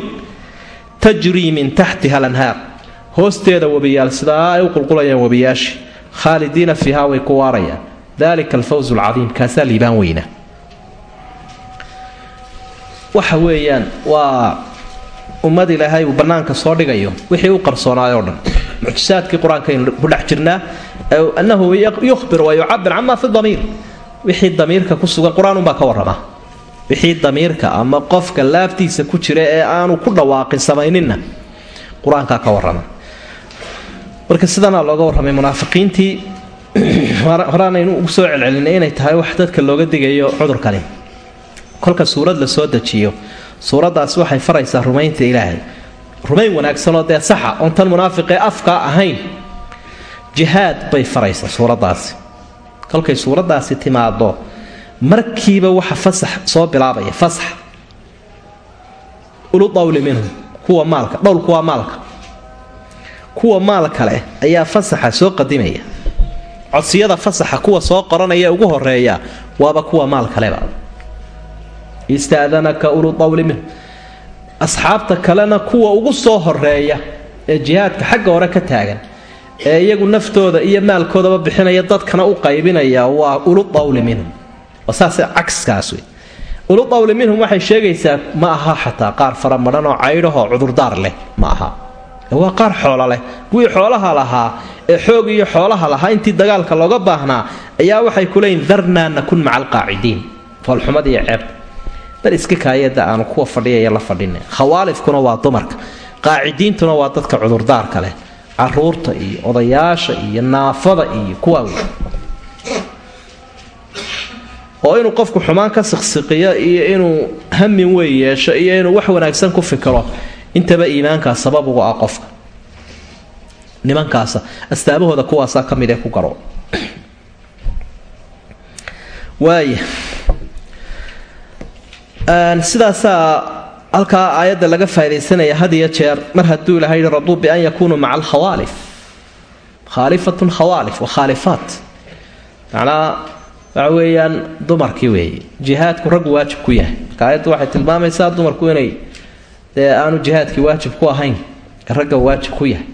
Tajrii min taxtiha alanhaar. Hoosteeda webiyaal sidaa ay u qulqulayaan webiyaashii khaalidiina fiiha way ku waarayaan. Dalika alfawz alcadiim kaasaa liibaan weyna. Waxa weeyaan waa ummad ilaahay uu bannaanka soo dhigayo wixii u qarsoonaayoo dhan. Mucjisaadkii qur'aankaynu ku dhex jirnaa annahu yukhbir wa yucabir camaa fi damiir. Wixii damiirka ku sugan qur'aanunbaa ka warrama. Wixii damiirka ama qofka laabtiisa ku jira ee aanu ku dhawaaqin samayninna qur'aankaa ka warrama. Marka sidanaa looga warramay munaafiqiintii horaanaynu ugu soo celcelinay inay tahay wax dadka looga digayo cudurkani. Kolka suurad la soo dejiyo suuraddaasi waxay faraysaa rumaynta ilaahay. Rumayn wanaagsanoo dee saxa oon tan munaafiqee afkaa ahayn. Jihaad bay faraysaa suuraddaasi. Kolkay suuraddaasi timaado markiiba waxa fasax soo bilaabaya fasax. Ulu dawli minhum kuwa maalka dhowlku waa maalka. Kuwa maalka leh ayaa fasaxa soo qadimaya. Codsiyada fasaxa kuwa soo qoranaya ugu horreeya waaba kuwa maalkaleba istaadanaka ulu dawli minhum asxaabta kalena kuwa ugu soo horreeya ee jihaadka xagga hore ka taagan ee iyagu naftooda iyo maalkoodaba bixinaya dadkana u qaybinaya waa ulu dawli minhum. Saas cagskaas wey ulu dawli minhum waxay sheegaysaa ma aha xataa qaar faramadhan oo caydhahoo cudurdaar leh ma aha. Waa qaar xoolo leh. Kuwii xoolaha lahaa ee xoog iyo xoolaha lahaa intii dagaalka looga baahnaa ayaa waxay ku leeyiin darnaa nakun maca alqaacidiin foolxumad iyo ceebta dar iska kaayada aanu kuwa fadhiyaya la fadhina khawaalifkuna waa dumarka. Qaacidiintuna waa dadka cudurdaarka leh. Caruurta iyo odayaasha iyo naafada iyo kuwaa wey oo inuu qofku xumaan ka siqsiqiyo iyo inuu hamin wey yeesho iyo inuu wax wanaagsan ku fikiro. Intaba iimaankaa sabab uga ah qofka. Nimankaasa astaamahooda kuwaasaa ka mid ee ku garo. Waaya sidaasaa halkaa aayadda laga faa'idaysanaya had iyo jeer mar hadduu ilahay yihi raduu bian yakuunuu maca alkhawaalif. Khaalifatun khawaalif wa khaalifaat. Macnaa waxa weeyaan dumarkii weeye jihaadku raggu waajib ku yahay. Marka aayaddu waxay tilmaamaysaa dumarku inay dee aanu jihaadkii waajib ku ahayn. Ragga waajib ku yahay.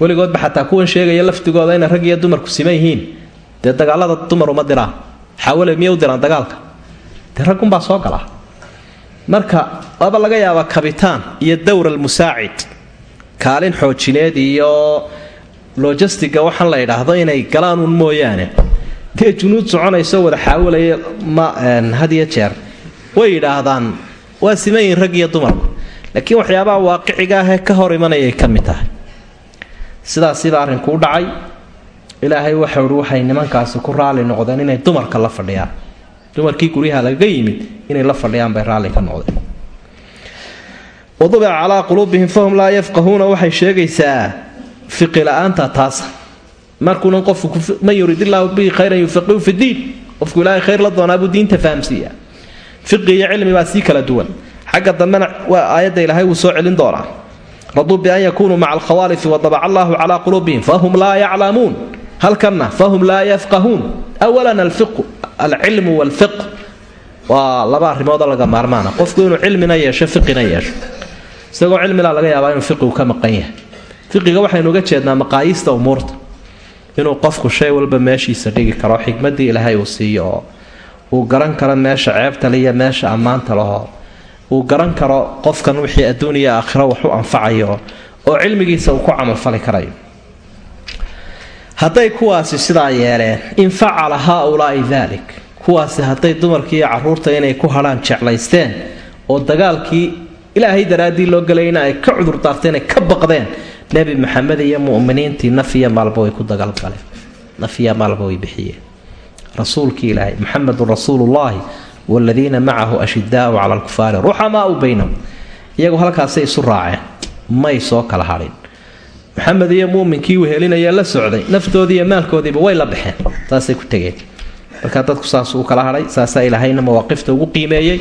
Weligoodba xataa kuwan sheegaya laftigooda inay rag iyo dumarku siman yihiin. Dee dagaalada dumar uma diraan xaawale miyay u diraan dagaalka. Dee raggunbaa soo gala. Marka waaba laga yaabaa kabitaan iyo dowr almusaacid. Kaalin xoojineed iyo logistiga waxaan la idhaahdo inay galaanuun mooyaane. Dee junuud soconayso wada xaawalaya ma had iyo jeer. Way yidhaahdaan waa siman yihiin rag iyo dumarku laakiin waxyaabaha waaqiciga ahee ka hor imanayay ka mid tahay. Sidaasiba arrinku u dhacay ilaahay waxau uhi waxay nimankaasi ku raalli noqdeen inay dumarka la fadhiyaan. Dumarkii guryaha lagaga yimid inay la fadhiyaan bay raalli ka noqdeen. Wadubica calaa quluubihim fahum laa yafqahuuna waxay sheegaysaa fiqi la'aanta taasa markuunan qofku man yurid illaahu bihi khayran yufaqihu fi diin. Qofku ilaahay khayr la doonaabuu diinta fahamsiiya fiqi iyo cilmi baa sii kala duwan. Xagga dambena waa aayadda ilaahay wuu soo celin doonaa. Raduu bian yakunuu maca alkhawaalifi wadabaca allahu calaa quluubihim fahum laa yaclamuun halkanna fahum laa yafqahuun. Awalan alfiqu alcilmu walfiq waa laba arrimoodoo laga maarmaana. Qofku inuu cilmina yeesho fiqina yeesho. Isagoo cilmilaa laga yaabaa inuu fiqigu ka maqan yahay. Fiqiga waxaynu uga jeednaa maqaayiista umuurta. Inuu qofku shay walba meeshiisa dhigi karo xikmadii ilaahay uu siiyo oo uu garan karo meesha ceebtale iyo meesha ammaanta leho uu garan karo qofkan wixii adduun iyo aakhiro wax u anfacayo oo cilmigiisa uu ku camalfali karayo hadday kuwaasi sidaa yeeleen in facala haaulaai daalik kuwaasi hadday dumarkii iyo carruurta inay ku hadhaan jeclaysteen oo dagaalkii ilaahay daraaddii loo galayna ay ka cudurdaarteen ay ka baqdeen nebi maxamed iyo muminiintii nafiya maalba way ku dagaalgaleen. Nafiya maalba way bixiyeen. Rasuulkii ilaahay muxamedun rasuulullaahi wladiina macahu ashidaau cala alkufaari ruxamaau baynahum. Iyagu halkaasay isu raaceen may soo kala hadhin maxamed iyo muuminkii wehelinaya la socday. Naftoodii iyo maalkoodiiba way la baxeen. Saasay ku tegeen. Markaa dadku saasuu kala hadhay saasaa ilaahayna mawaaqifta ugu qiimeeyey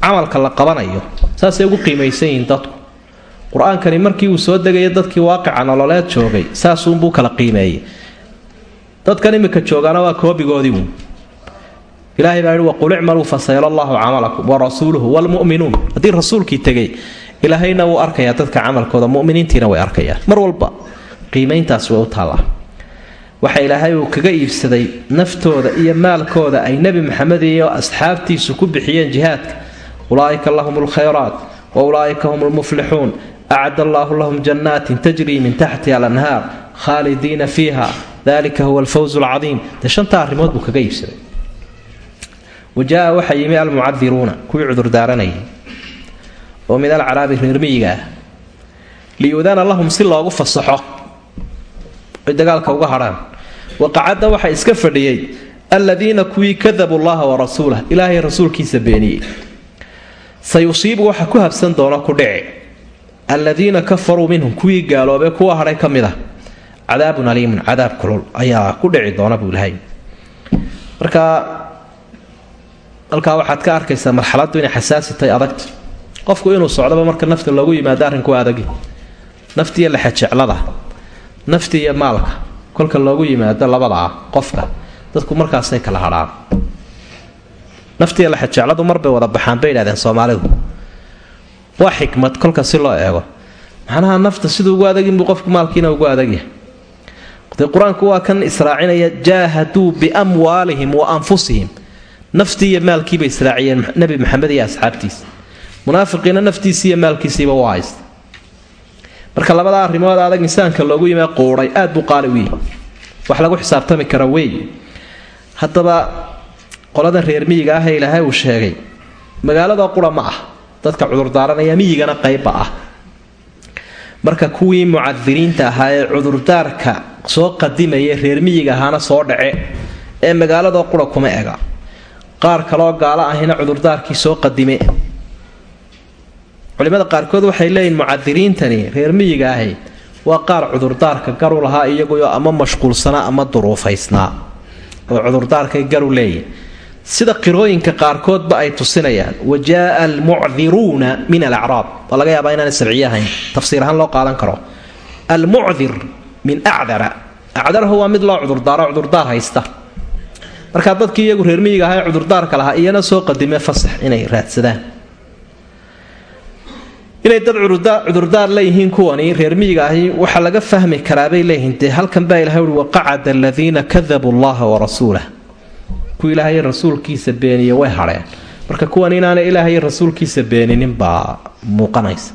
camalka la qabanayo saasay ugu qiimaysan yihiin dadku. Qur'aankani markii uu soo degaya dadkii waaqica nololeed joogay saasuunbuu kala qiimeeyey. Dadkan imika joogaana waa koobigoodii uun. Ilahay baa yihi waqul icmaluu fasayala allahu camalakum warasuuluhu wlmu'minuun haddii rasuulkii tegay ilaahayna wuu arkayaa dadka camalkooda muminiintiina way arkayaan mar walba qiimayntaas way u taallaa. Waxa ilaahay uu kaga iibsaday naftooda iyo maalkooda ay nebi maxamed iyo asxaabtiisu ku bixiyeen jihaadka. Ulaa'ika lahum lkhayraat wa ulaa'ika hum lmuflixuun acad allaahu lahum jannaatin tajrii min taxtiha alanhaar khaalidiina fiiha dalika huwa alfawz alcadiim dee shantaa arrimood buu kaga iibsaday. Wajaa waxaa yimi almucadiruuna kuwii cudurdaaranayay oo min alcaraabi reermiyiga ah. Liyudana lahum si loogu fasaxo. Ay dagaalka uga hadhaan waqacadda waxaa iska fadhiyey aladiina kuwii kadabuu llaha wa rasuulah ilaahay rasuulkiisa beeniyey. Sayusiibu waxa ku habsan doona ku dhici. Aladiina kafaruu minhum kuwii gaaloobee kuwa hadhay ka mid ah. Cadaabun aliimun cadaab kulul ayaa ku dhici doona buu ilahay marka halkaa waxaad ka arkaysaa marxaladdu inay xasaasitay adagta qofku inuu socdoba marka nafta loogu yimaado arrinku adagi. Naftiiyo lexejeclada nafti iyo maalka kolka loogu yimaado labadaa qofka dadku markaasay kala hadhaan naftiiyo lexejecladu marbay wada baxaan bay idhahdeen soomaalidu. Waa xikmad kolka si loo eego. Macnaha nafta siduu ugu adaginbuu qofku maalkiina ugu adagyahay dee qur'aanku waa kan israacinaya jaahaduu biamwaalihim wa anfusihim. Naftii iyo maalkiibay israaciyeen nebi maxamed iyo asxaabtiisa munaafiqiina naftiisi iyo maalkiisiiba waa haysta marka labada arrimood adag insaanka loogu yimee quuday aad buu qaali u wax lagu xisaabtami kara wey. Haddaba qoladan reer miyiga ah ee ilaahay uu sheegay magaalada qura ma ah. Dadka cudurdaaranaya miyigana qaybba ah. Marka kuwii mucadiriinta ahaa ee cudurdaarka soo qadimaya reer miyiga ahaana soo dhace ee magaalada qura kuma ega. Qaar kaloo gaalo ahina cudurdaarkii soo qadime culimada qaarkood waxay leeyihiin mucadiriintani reer miyiga ahi waa qaar cudurdaarka garu lahaa iyaguyo ama mashquulsanaa ama duruufaysnaa oo cudurdaarkay garu leeyihiin sida qirooyinka qaarkoodba ay tusinayaan wa jaaa almucdiruuna min alacraab. Waa laga yaabaa inaana sabciye ahayn tafsiir ahaan loo qaadan karo. Almucdir min acdara. Acdarahu waa mid loo cudurdaaro cudurdaar haysta. Markaa dadkii iyagu reer miyiga ahaa cudurdaarka lahaa iyana soo qadimee fasax inay raadsadaan inay dad cudurdaar leeyihiin kuwani reer miyiga ahi waxaa laga fahmi karaabay leeyihiin. Dee halkan baa ilahay ui waqacada aladiina kadabuu allaha warasuulah kuwa ilaahay rasuulkiisa beeniye way hadheen marka kuwan inaanay ilaahay rasuulkiisa beeninin baa muuqanaysa.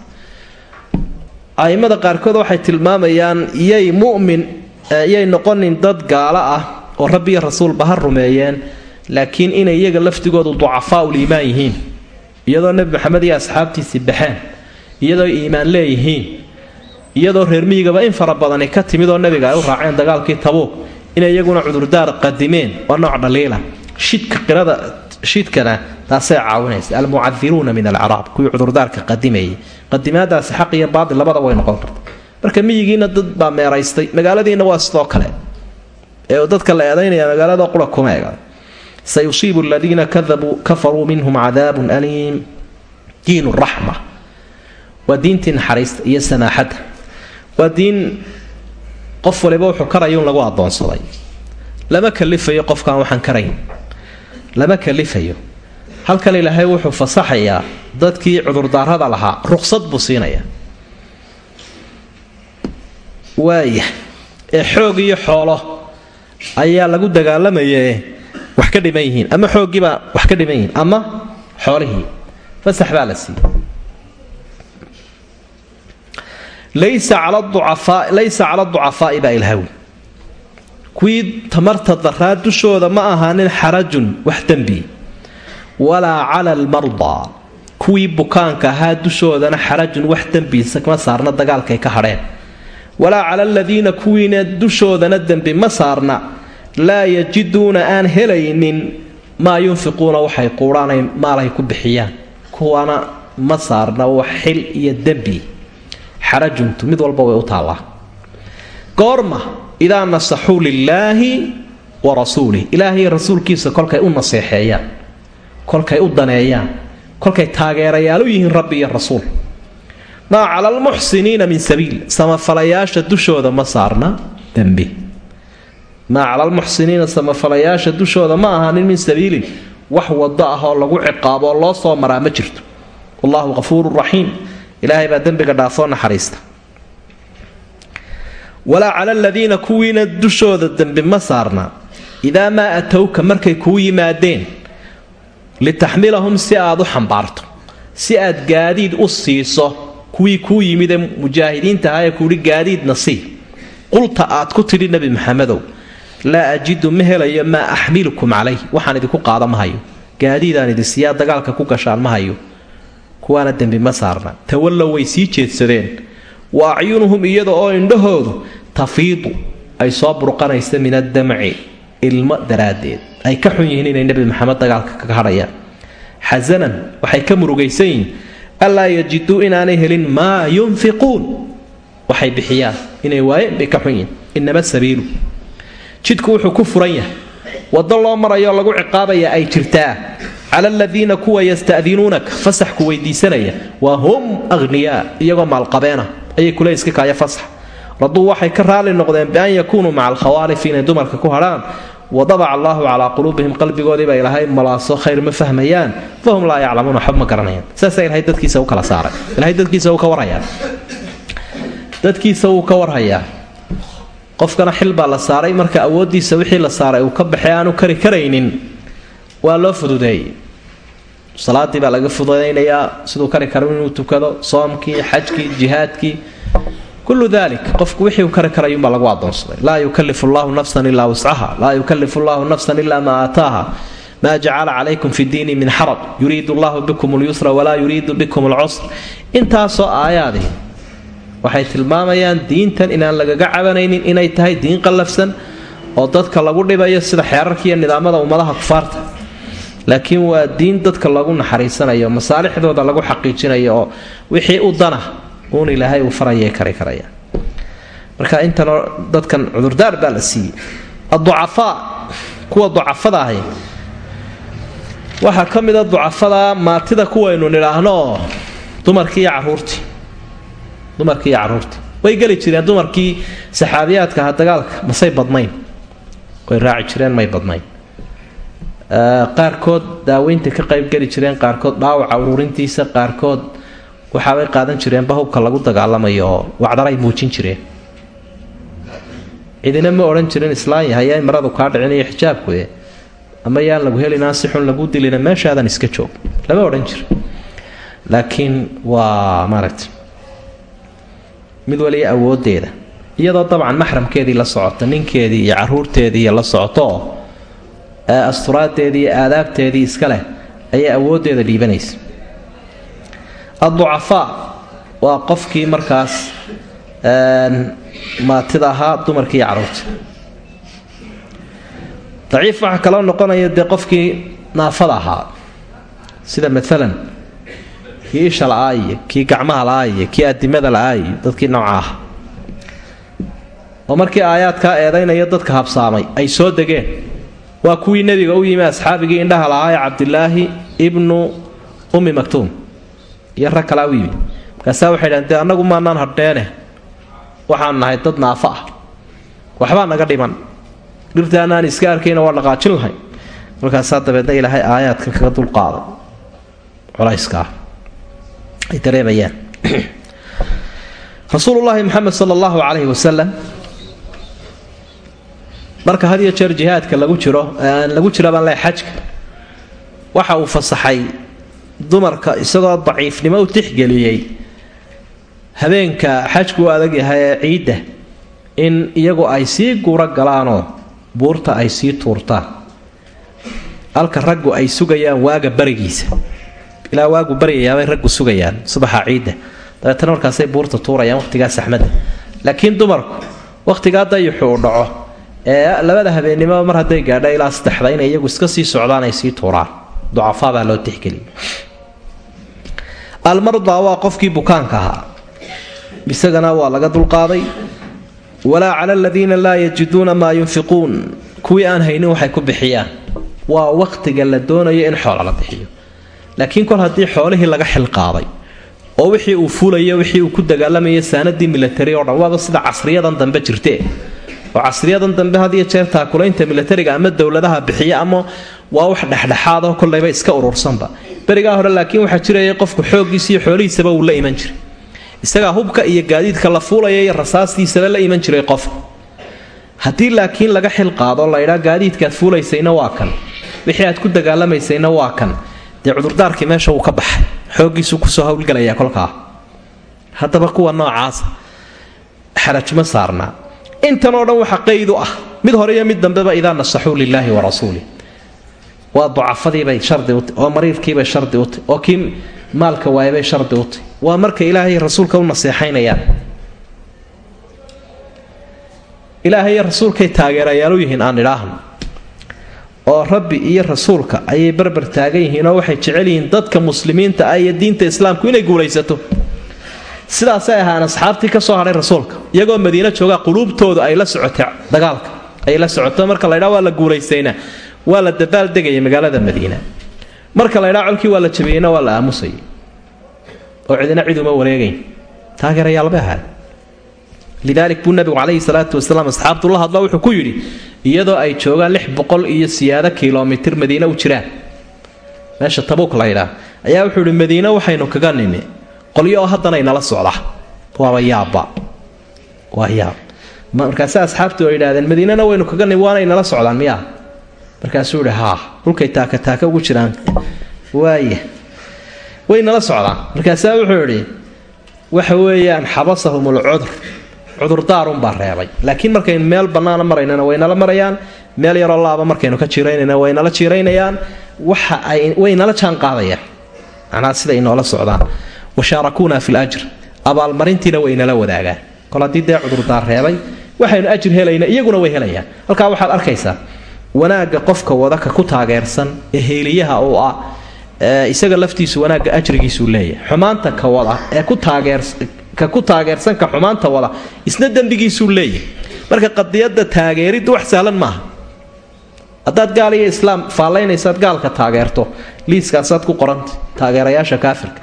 Aimada qaarkood waxay tilmaamayaan iyay mumin iyay noqonin dad gaalo ah oo rabbiiyo rasuulba ha rumeeyeen laakiin inay iyaga laftigoodu ducafaaul iimaan yihiin iyadoo nebi maxamed iyo asxaabtiisii baxeen iyadoo iimaan leeyihiin. Iyadoo reer miyigaba in fara badani ka timid oo nebiga ay u raaceen dagaalkii tabuuq inay iyaguna cudurdaar qadimeen waa nooc dhaliila. Shidka qirada shidkana taasay caawinaysa. Almucadiruuna min alcaraab kuwii cudurdaarka qadimayay qadimaadaasi xaq iyo baatil labada way noqon karta. Marka miyigiina dad baa meeraystay magaaladiina waa sidoo kale. Ee dadka la eedaynaya magaalada qura kuma ega sayusiibu aladiina kafaruu minhum cadaabun aliim. Diin raxma waa diintii naxariista iyo samaaxadda waa diin qof waliba wuxuu karayun lagu adoonsaday lama kalifayo qofkaan waxaan karayn. Lama kalifayo. Halkan ilaahay wuxuu fasaxayaa dadkii cudurdaarada lahaa ruqsad buu siinayaa. Waaya ee xoog iyo xoolo ayaa lagu dagaalamayee wax ka dhiman yihiin ama xooggiibaa wax ka dhiman yihiin ama xoolihii. Fasax baa la siiyey laysa cala ducafaa'i baa ilhawi kuwii tamarta daraa dushooda ma ahaanin xarajun wax dembi. Walaa cala almardaa kuwii bukaanka ahaa dushoodana xarajun wax dembiisa ma saarna dagaalkay ka hadheen. Walaa cala aladiina kuwiina dushoodana dembi ma saarna. Laa yajiduuna aan helaynin maa yunfiquuna waxay quudhaanayn maalay ku bixiyaan. Kuwana ma saarna wax xil iyo dembi xarajuntu mid walba way u taallaa. Goorma idaa nasaxuu lilaahi wa rasuulih ilaahay rasuulkiisa kolkay u naseexeeyaan kolkay u daneeyaan kolkay taageerayaal u yihiin rabbi iyo rasuul. Maa cala almuxsiniina min sabiil. Samafalayaasha dushooda ma saarna dembi. Maa cala almuxsiniina samafalayaasha dushooda ma ahaanin min sabiilin. Wax wado ah oo lagu ciqaabo oo loo soo maraa ma jirto. Wallahu qafuurun raxiim ilaahay baa dembiga dhaafoo naxariista. Walaa cala aladiina kuwiina dushooda dembi ma saarna. Idaa maa atowka markay kuu yimaadeen litaxmilahum si aad u xambaarto si aad gaadiid u siiso kuwii kuu yimid ee mujaahidiinta ahaa ee kuuhi gaadiidna sii qulta aad ku tidhi nebi maxamedow laa ajidu ma helayo maa axmilukum calayh waxaan idinku qaada ma hayo. Gaadiidaan idin siiyaa dagaalka ku gashaan ma hayo kuwaana dembi ma saarna. Tawallow way sii jeedsadeen. Wa acyunuhum iyada oo indhahoodu tafiidu ay soo burqanaysa min addamci ilmo daraaddeed. Ay ka xun yihiin inay nebi maxamed dagaalka kaga hadhayaan. Xasanan waxay ka murugaysan yihiin allaa yajiduu inaanay helin maa yunfiquun? Waxay bixiyaan inay waayeen bay ka xun yihiin. Inama sabiilu. Jidku wuxuu ku furan yahay. Waddo loo marayo lagu ciqaabaya ay jirtaa cala aladiina kuwa yasta'dinuunaka fasaxku weydiisanaya. Waa hum akhniyaa iyagoo maalqabeena. Ayay kule iska kaaya fasax. Raduu waxay ka raali noqdeen bian yakuunuu maca alkhawaalifi dumarka ku hadhaan wadabaca allaahu calaa quluubihim qalbigoodiiba ilaahay malaaso khayr ma fahmayaan. Fahum laa yaclamuuna waxba ma garanayaan. Ilahay dadkiisa u kala saaray. Ilahay dadkiisa uu ka warhayaa. Dadkiisa wuu ka warhayaa. Qofkana xil la saaray marka awooddiisa wixii la saaray uu ka baxay aanu kari karaynin waa loo fududeeyey. Salaadii baa laga fududaynayaa siduu kari karo inuu tukado soomkii xajkii jihaadkii. Kullu dalik qofku wixii uu kari karayuunbaa lagu adoonsaday laa yukalifu llahu nafsan ilaa wuscaha laa yukalifu llahu nafsan ilaa maa aataaha maa jacala calaykum fi diini min xaraj yuriidu allahu bikum lyusra walaa yuriidu bikum alcusr intaasoo aayaadii waxay tilmaamayaan diintan inaan lagaga cabanaynin inay tahay diin qallafsan oo dadka lagu dhibayo sida xeerarka iyo nidaamada ummadaha kufaarta laakiin waa diin dadka lagu naxariisanayo masaalixdooda lagu xaqiijinayo oo wixii u dana uun ilaahay uu farayay kari karaya. Marka intanoo dadkan cudurdaar baa la siiyey. Aducafaa kuwa ducafada ahi waxaa ka mida ducafada maatida kuwaynu nidhaahno dumarkii iyo caruurtii dumarkii iyo carruurtii way geli jireen dumarkii saxaabiyaadka aha dagaalka masay badnayn? Way raaci jireen may badnayn qaarkood daaweynta ka qaybgeli jireen qaarkood dhaawaca ururintiisa qaarkood waxaabay qaadan jireenba hubka lagu dagaalamayo oo wacdaray muujin jireen. Cidina ma odhan jirin islaan yahay maradu kaa dhicinayo xijaabkude ama yaan lagu helinaan si xun lagu dilina meeshaadan iska joog. Lama odhan jiro laakiin waa maaragta mid waliya awoodeeda. Iyadoo dabcan maxramkeedii la socota ninkeedii iyo caruurteedii iyo la socoto oo asturaadeedii iyo aadaabteedii iska leh ayay awooddeeda dhiibanaysa. Adducafaa waa qofkii markaas maatida ahaa dumarkii iyo carruurta. Daciif waxaa kaloo noqonaya dee qofkii naafada ahaa. Sida maalan kii isha la-aa iyo kii gacmaha la-aa iyo kii adimada la-aa iyo dadkii nooca ah. Oo markii aayaadkaa eedaynaya dadka habsaamay ay soo degeen waa kuwii nebiga u yimi asxaabigii indhaha lahaa ee cabdilaahi ibnu ummi maktuum. Iyo rag kalaa u yimi markaasaa waxay dhahan dee annagu maanaan hadheene waxaan nahay dad naafo ah. Waxbaa naga dhiman. Dhirta anaan iska arkayna waa dhaqaajin lahay markaasaa dabeedna ilaahay aayaadkan kaga dulqaaday culayskaa ay dareemayaan rasuulullaahi moxamed sala allahu calayhi wasalam marka had iyo jeer jihaadka lagu jiro lagu jira baan leehay xajka. Waxa uu fasaxay dumarka isagoo daciifnimo u tixgeliyey habeenka xajku u adag yahay ciidda in iyagu ay sii guuro galaanoo buurta ay sii tuurtaan halka raggu ay sugayaan waaga barigiisa. Ilaa waagu baryayaabay raggu sugayaan subaxa ciidda. Dabeetana markaasay buurta tuurayaan waqhtigaa saxmadda. Laakiin dumarku wakhtigaa dayixu uu dhaco ee labada habeennimo mar hadday gaadha ilaa saddexda inay iyagu iska sii socdaan ay sii tuuraan. Ducafaa loo tixgeliyay almardaa waa qofkii bukaanka ahaa. Isagana waa laga dulqaaday. Walaa cala aladiina laa yajiduuna maa yunfiquun. Kuwii aan haynin waxay ku bixiyaan. Waa wakhtiga la doonayo in xoola la bixiyo. Laakiin kol haddii xoolihii laga xilqaaday oo wixii uu fuulayo wixii uu ku dagaalamayo saanadii milatari oo dhan waaba sida casriyadan dambe jirtee oo casriyadan dambe had iyo jeer taakulaynta ama dowladaha bixiya ama waa wax dhexdhexaadoo kollayba iska urursanba. Berigaa hore laakiin waxaa jiraya qofku xooggiisa iyo xoolihiisaba uu la iman jiray. Isagaa hubka iyo gaadiidka la fuulaya iyo rasaastiisaba la iman jiray qofku haddii laakiin laga xilqaado laydhaa gaadiidkaad fuulaysayna waa kan. Wixii aad ku dagaalamaysayna waa kan. Dee cudurdaarkii meesha wuu ka baxay. Xooggiisuu ku soo howlgelayaa kolkaa. Haddaba kuwa noocaasa xarajma saarnaa intan oo dhan waxa qayd u ah. Mid hore iyo mid dambeba idaa nasaxuu lilaahi wa rasuulih waa ducafadiibay shardi utay oo mariirkiibay shardi utay oo kii maalka waayabay shardi utay waa marka ilaahay rasuulka u naseexaynayaan. Ilaahay rasuulkay taageerayaal u yihiin aan idhaahno oo rabbi iyo rasuulka ayay barbar taagan yihiin oo waxay jecel yihiin dadka muslimiinta ah iyo diinta islaamku inay guulaysato sidaasay ahaan asxaabtii ka soo hadhay rasuulka. Iyagoo madiino joogaa quluubtoodu ay la socotay dagaalka. Ay la socoto. Marka laydhaa waa la guulaystayna waa la dabaaldegaya magaalada madiina. Marka laydhaa colkii waa la jabiyeyna waa la aamusayay oo cidina cid uma wareegayn. Taageerayaalbay ahaad lidaalik buu nabigu calayhi salaatu wasalaam asxaabtu la hadlo wuxuu ku yidhi iyadoo ay joogaan lix boqol iyo siyaado kilomitir madiine u jiraan. Meesha tabuuk laydhaa ayaa wuxuu ihi madiine waxaynu kaga nimi qolyo oo haddana inala socda. Waaba yaabba waa yaab. Markaase asxaabtu ay yidhahdeen madiinana waynu kaga nimi waana inala socdaan miyaa markaasuu ihi haa dhulkay taaka taaka ugu jiraan. Waaya way nala socdaan. Markaasaa wuxuu idhi waxa weeyaan xabasahum ulcudur cudurdaarunbaa reebay. Laakiin markaynu meel bannaana maraynana waynala marayaan meel yaroo laaba markaynu ka jiiraynana waynala jiiraynayaan. Waxa ay waynala jaan qaadayaan macnaha sida inoola socdaan washaarakuuna fi lajr abaalmarintiina waynala wadaagaan. Kol haddii dee cudurdaar reebay waxaynu ajir helayna iyaguna way helayaan. Halkaa waxaad arkaysaa wanaagga qofka wadaka ku taageersan ee heeliyaha uu ah isaga laftiisu wanaagga ajrigiisuu leeyahay. Xumaanta ka wada ee taageerka ku taageersan ka xumaanta wada isna dembigiisuu leeyahay. Marka qadiyadda taageeriddu wax sahlan maaha. Haddaad gaal islaam faallaynaysaad gaalka taageerto liiskaasaad ku qoranta taageerayaasha kaafirka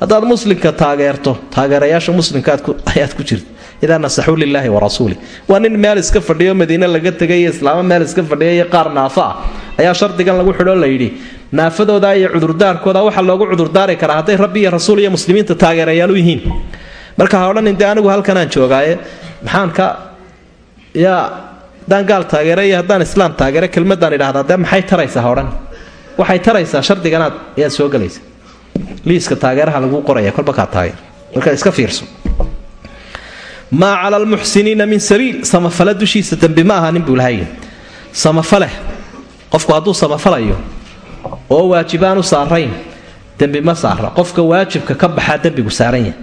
haddaad muslimka taageerto taageerayaasha muslimka ayaad ku jirta idaa nasaxuu lilaahi wa waa nin meel iska fadhiyo madiine laga tegay iyo islaamo meel iska fadhiya iyo qaar naafo ah ayaa shardigan lagu xidhoo layidhi naafadooda iyo cudurdaarkooda waxaa loogu cudurdaari karaa hadday rabbi iyo rasuul iyo muslimiinta taageerayaal u yihiin. Marka ha odhanin dee anigu halkanaan joogaaye maxaan ka yaa haddaan gaal taageera iyo haddaan islaam taageera kelmadaan idhahdaa dee maxay taraysaa ha odhan? Waxay taraysaa shardiganaad ayaad soo gelaysa liiska taageeraha laguu qoraya kolba kaa taageer marka iska fiirso. Maa cala almuxsiniina min sabiil. Samafale dushiisa dembi ma aha nin buu lahay samafaleh qofku hadduu samafalayo oo waajibaan u saarayn dembi ma saara qofka waajibka ka baxaa dembigu saaran yahay.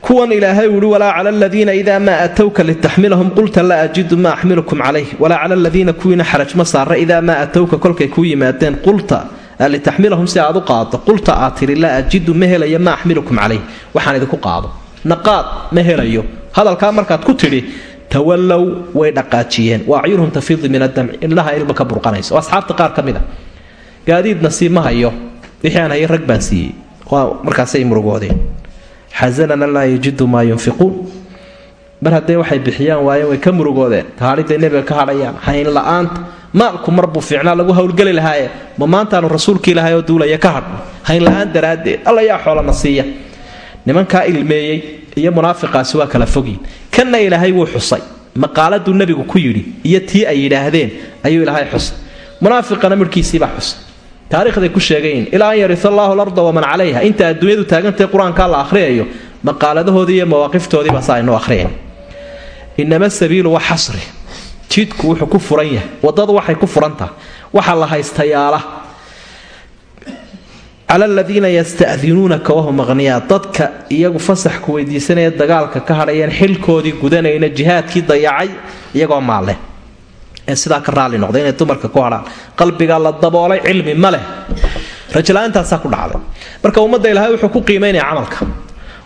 Kuwan ilaahay uhi walaa cala aladiina idaa maa atowka litaxmilahum qulta laa ajidu maa axmilukum calayh walaa cala aladiina kuwiina xaraj ma saara idaa maa atowka kolkay kuu yimaadeen qulta litaxmilahum si aad u qaado qulta aad tidhi laa ajidu ma helayo maa axmilukum calayh waxaan idinku qaado. Naqaad ma helayo. Hadalkaa markaad ku tidhi tawallow way dhaqaajiyeen. Wa acyunhum tafiidu min adamci indhaha ilba ka burqanaysa oo asxaabta qaar ka mid a gaadiidna sii ma hayo wixii aan hayay rag baan siiyey. Markaasay murugoodeen. Xasanana laa yajidu maa yunfiquun. Mar haddee waxay bixiyaan waayeen way ka murugoodeen. Tahaadhiday nebiga ka hadhayaan hayn la'aanta maalku marbuu fiicnaa lagu howlgeli lahaaye ma maantaanu rasuulkii ilahay oo duulaya ka hadhno hayn la'aan daraaddeed alla yaa xoolana siiya. Nimankaa ilmeeyey iyo munaafiqaasi waa kala fogyiin kanna ilaahay wuu xusay. Maqaaladuu nebigu ku yidhi iyo tii ay yidhaahdeen ayuu ilaahay xusay. Munaafiqana midhkiisiibaa xusay. Taarikhday ku sheegayin ilaa an yarisa allaahu larda waman calayha. Inta adduunyadu taagantahay qur'aankaa la akhriyayo maqaaladahoodii iyo mawaaqiftoodiiba saa aynoo akhriyayn. Inama sabiilu wa xasri jidku wuxuu ku furan yahay. Waddadu waxay ku furan tahay. Waxaa la haystayaala. Cala aladiina yasta'dinuunaka wahum aqhniyaa dadka iyagu fasaxku weydiisanaya dagaalka ka hadhayeen xilkoodii gudanayna jihaadkii dayacay iyagoo maalle ee sidaa ka raali noqda inay dumarka ku hadhaan. Qalbigaa la daboolay cilmi ma leh. Rajala-intaasaa ku dhacday. Marka ummadda ilaahay wuxuu ku qiimaynaya camalka.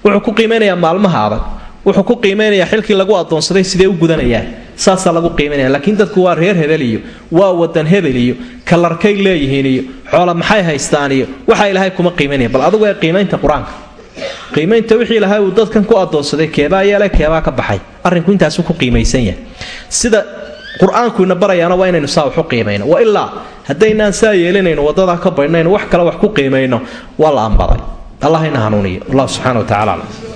Wuxuu ku qiimaynayaa maalmaha adag wuxuu ku qiimaynayaa xilkii lagu adoonsaday sidee u gudanayaan saasaa lagu qiimaynaya laakiin dadku waa reer hebel iyo waa wadan hebel iyo kalarkay leeyihiin iyo xoola maxay haystaan iyo waxaa ilaahay kuma qiimaynaya bal adugu ee qiimaynta qur'aanka. Qiimaynta wixii ilaahay uu dadkan ku adoonsaday keebaa yeele keebaa ka baxay. Arrinku intaasuu ku qiimaysan yahay. Sida qur'aankuina barayaana waa inaynu saa wax u qiimayno wa ilaa haddaynaan saa yeelinayno waddadaa ka baydhnayno wax kale wax ku qiimayno waa la ambaday allah ina hanuuniyo. Allah subxana wa tacala aclam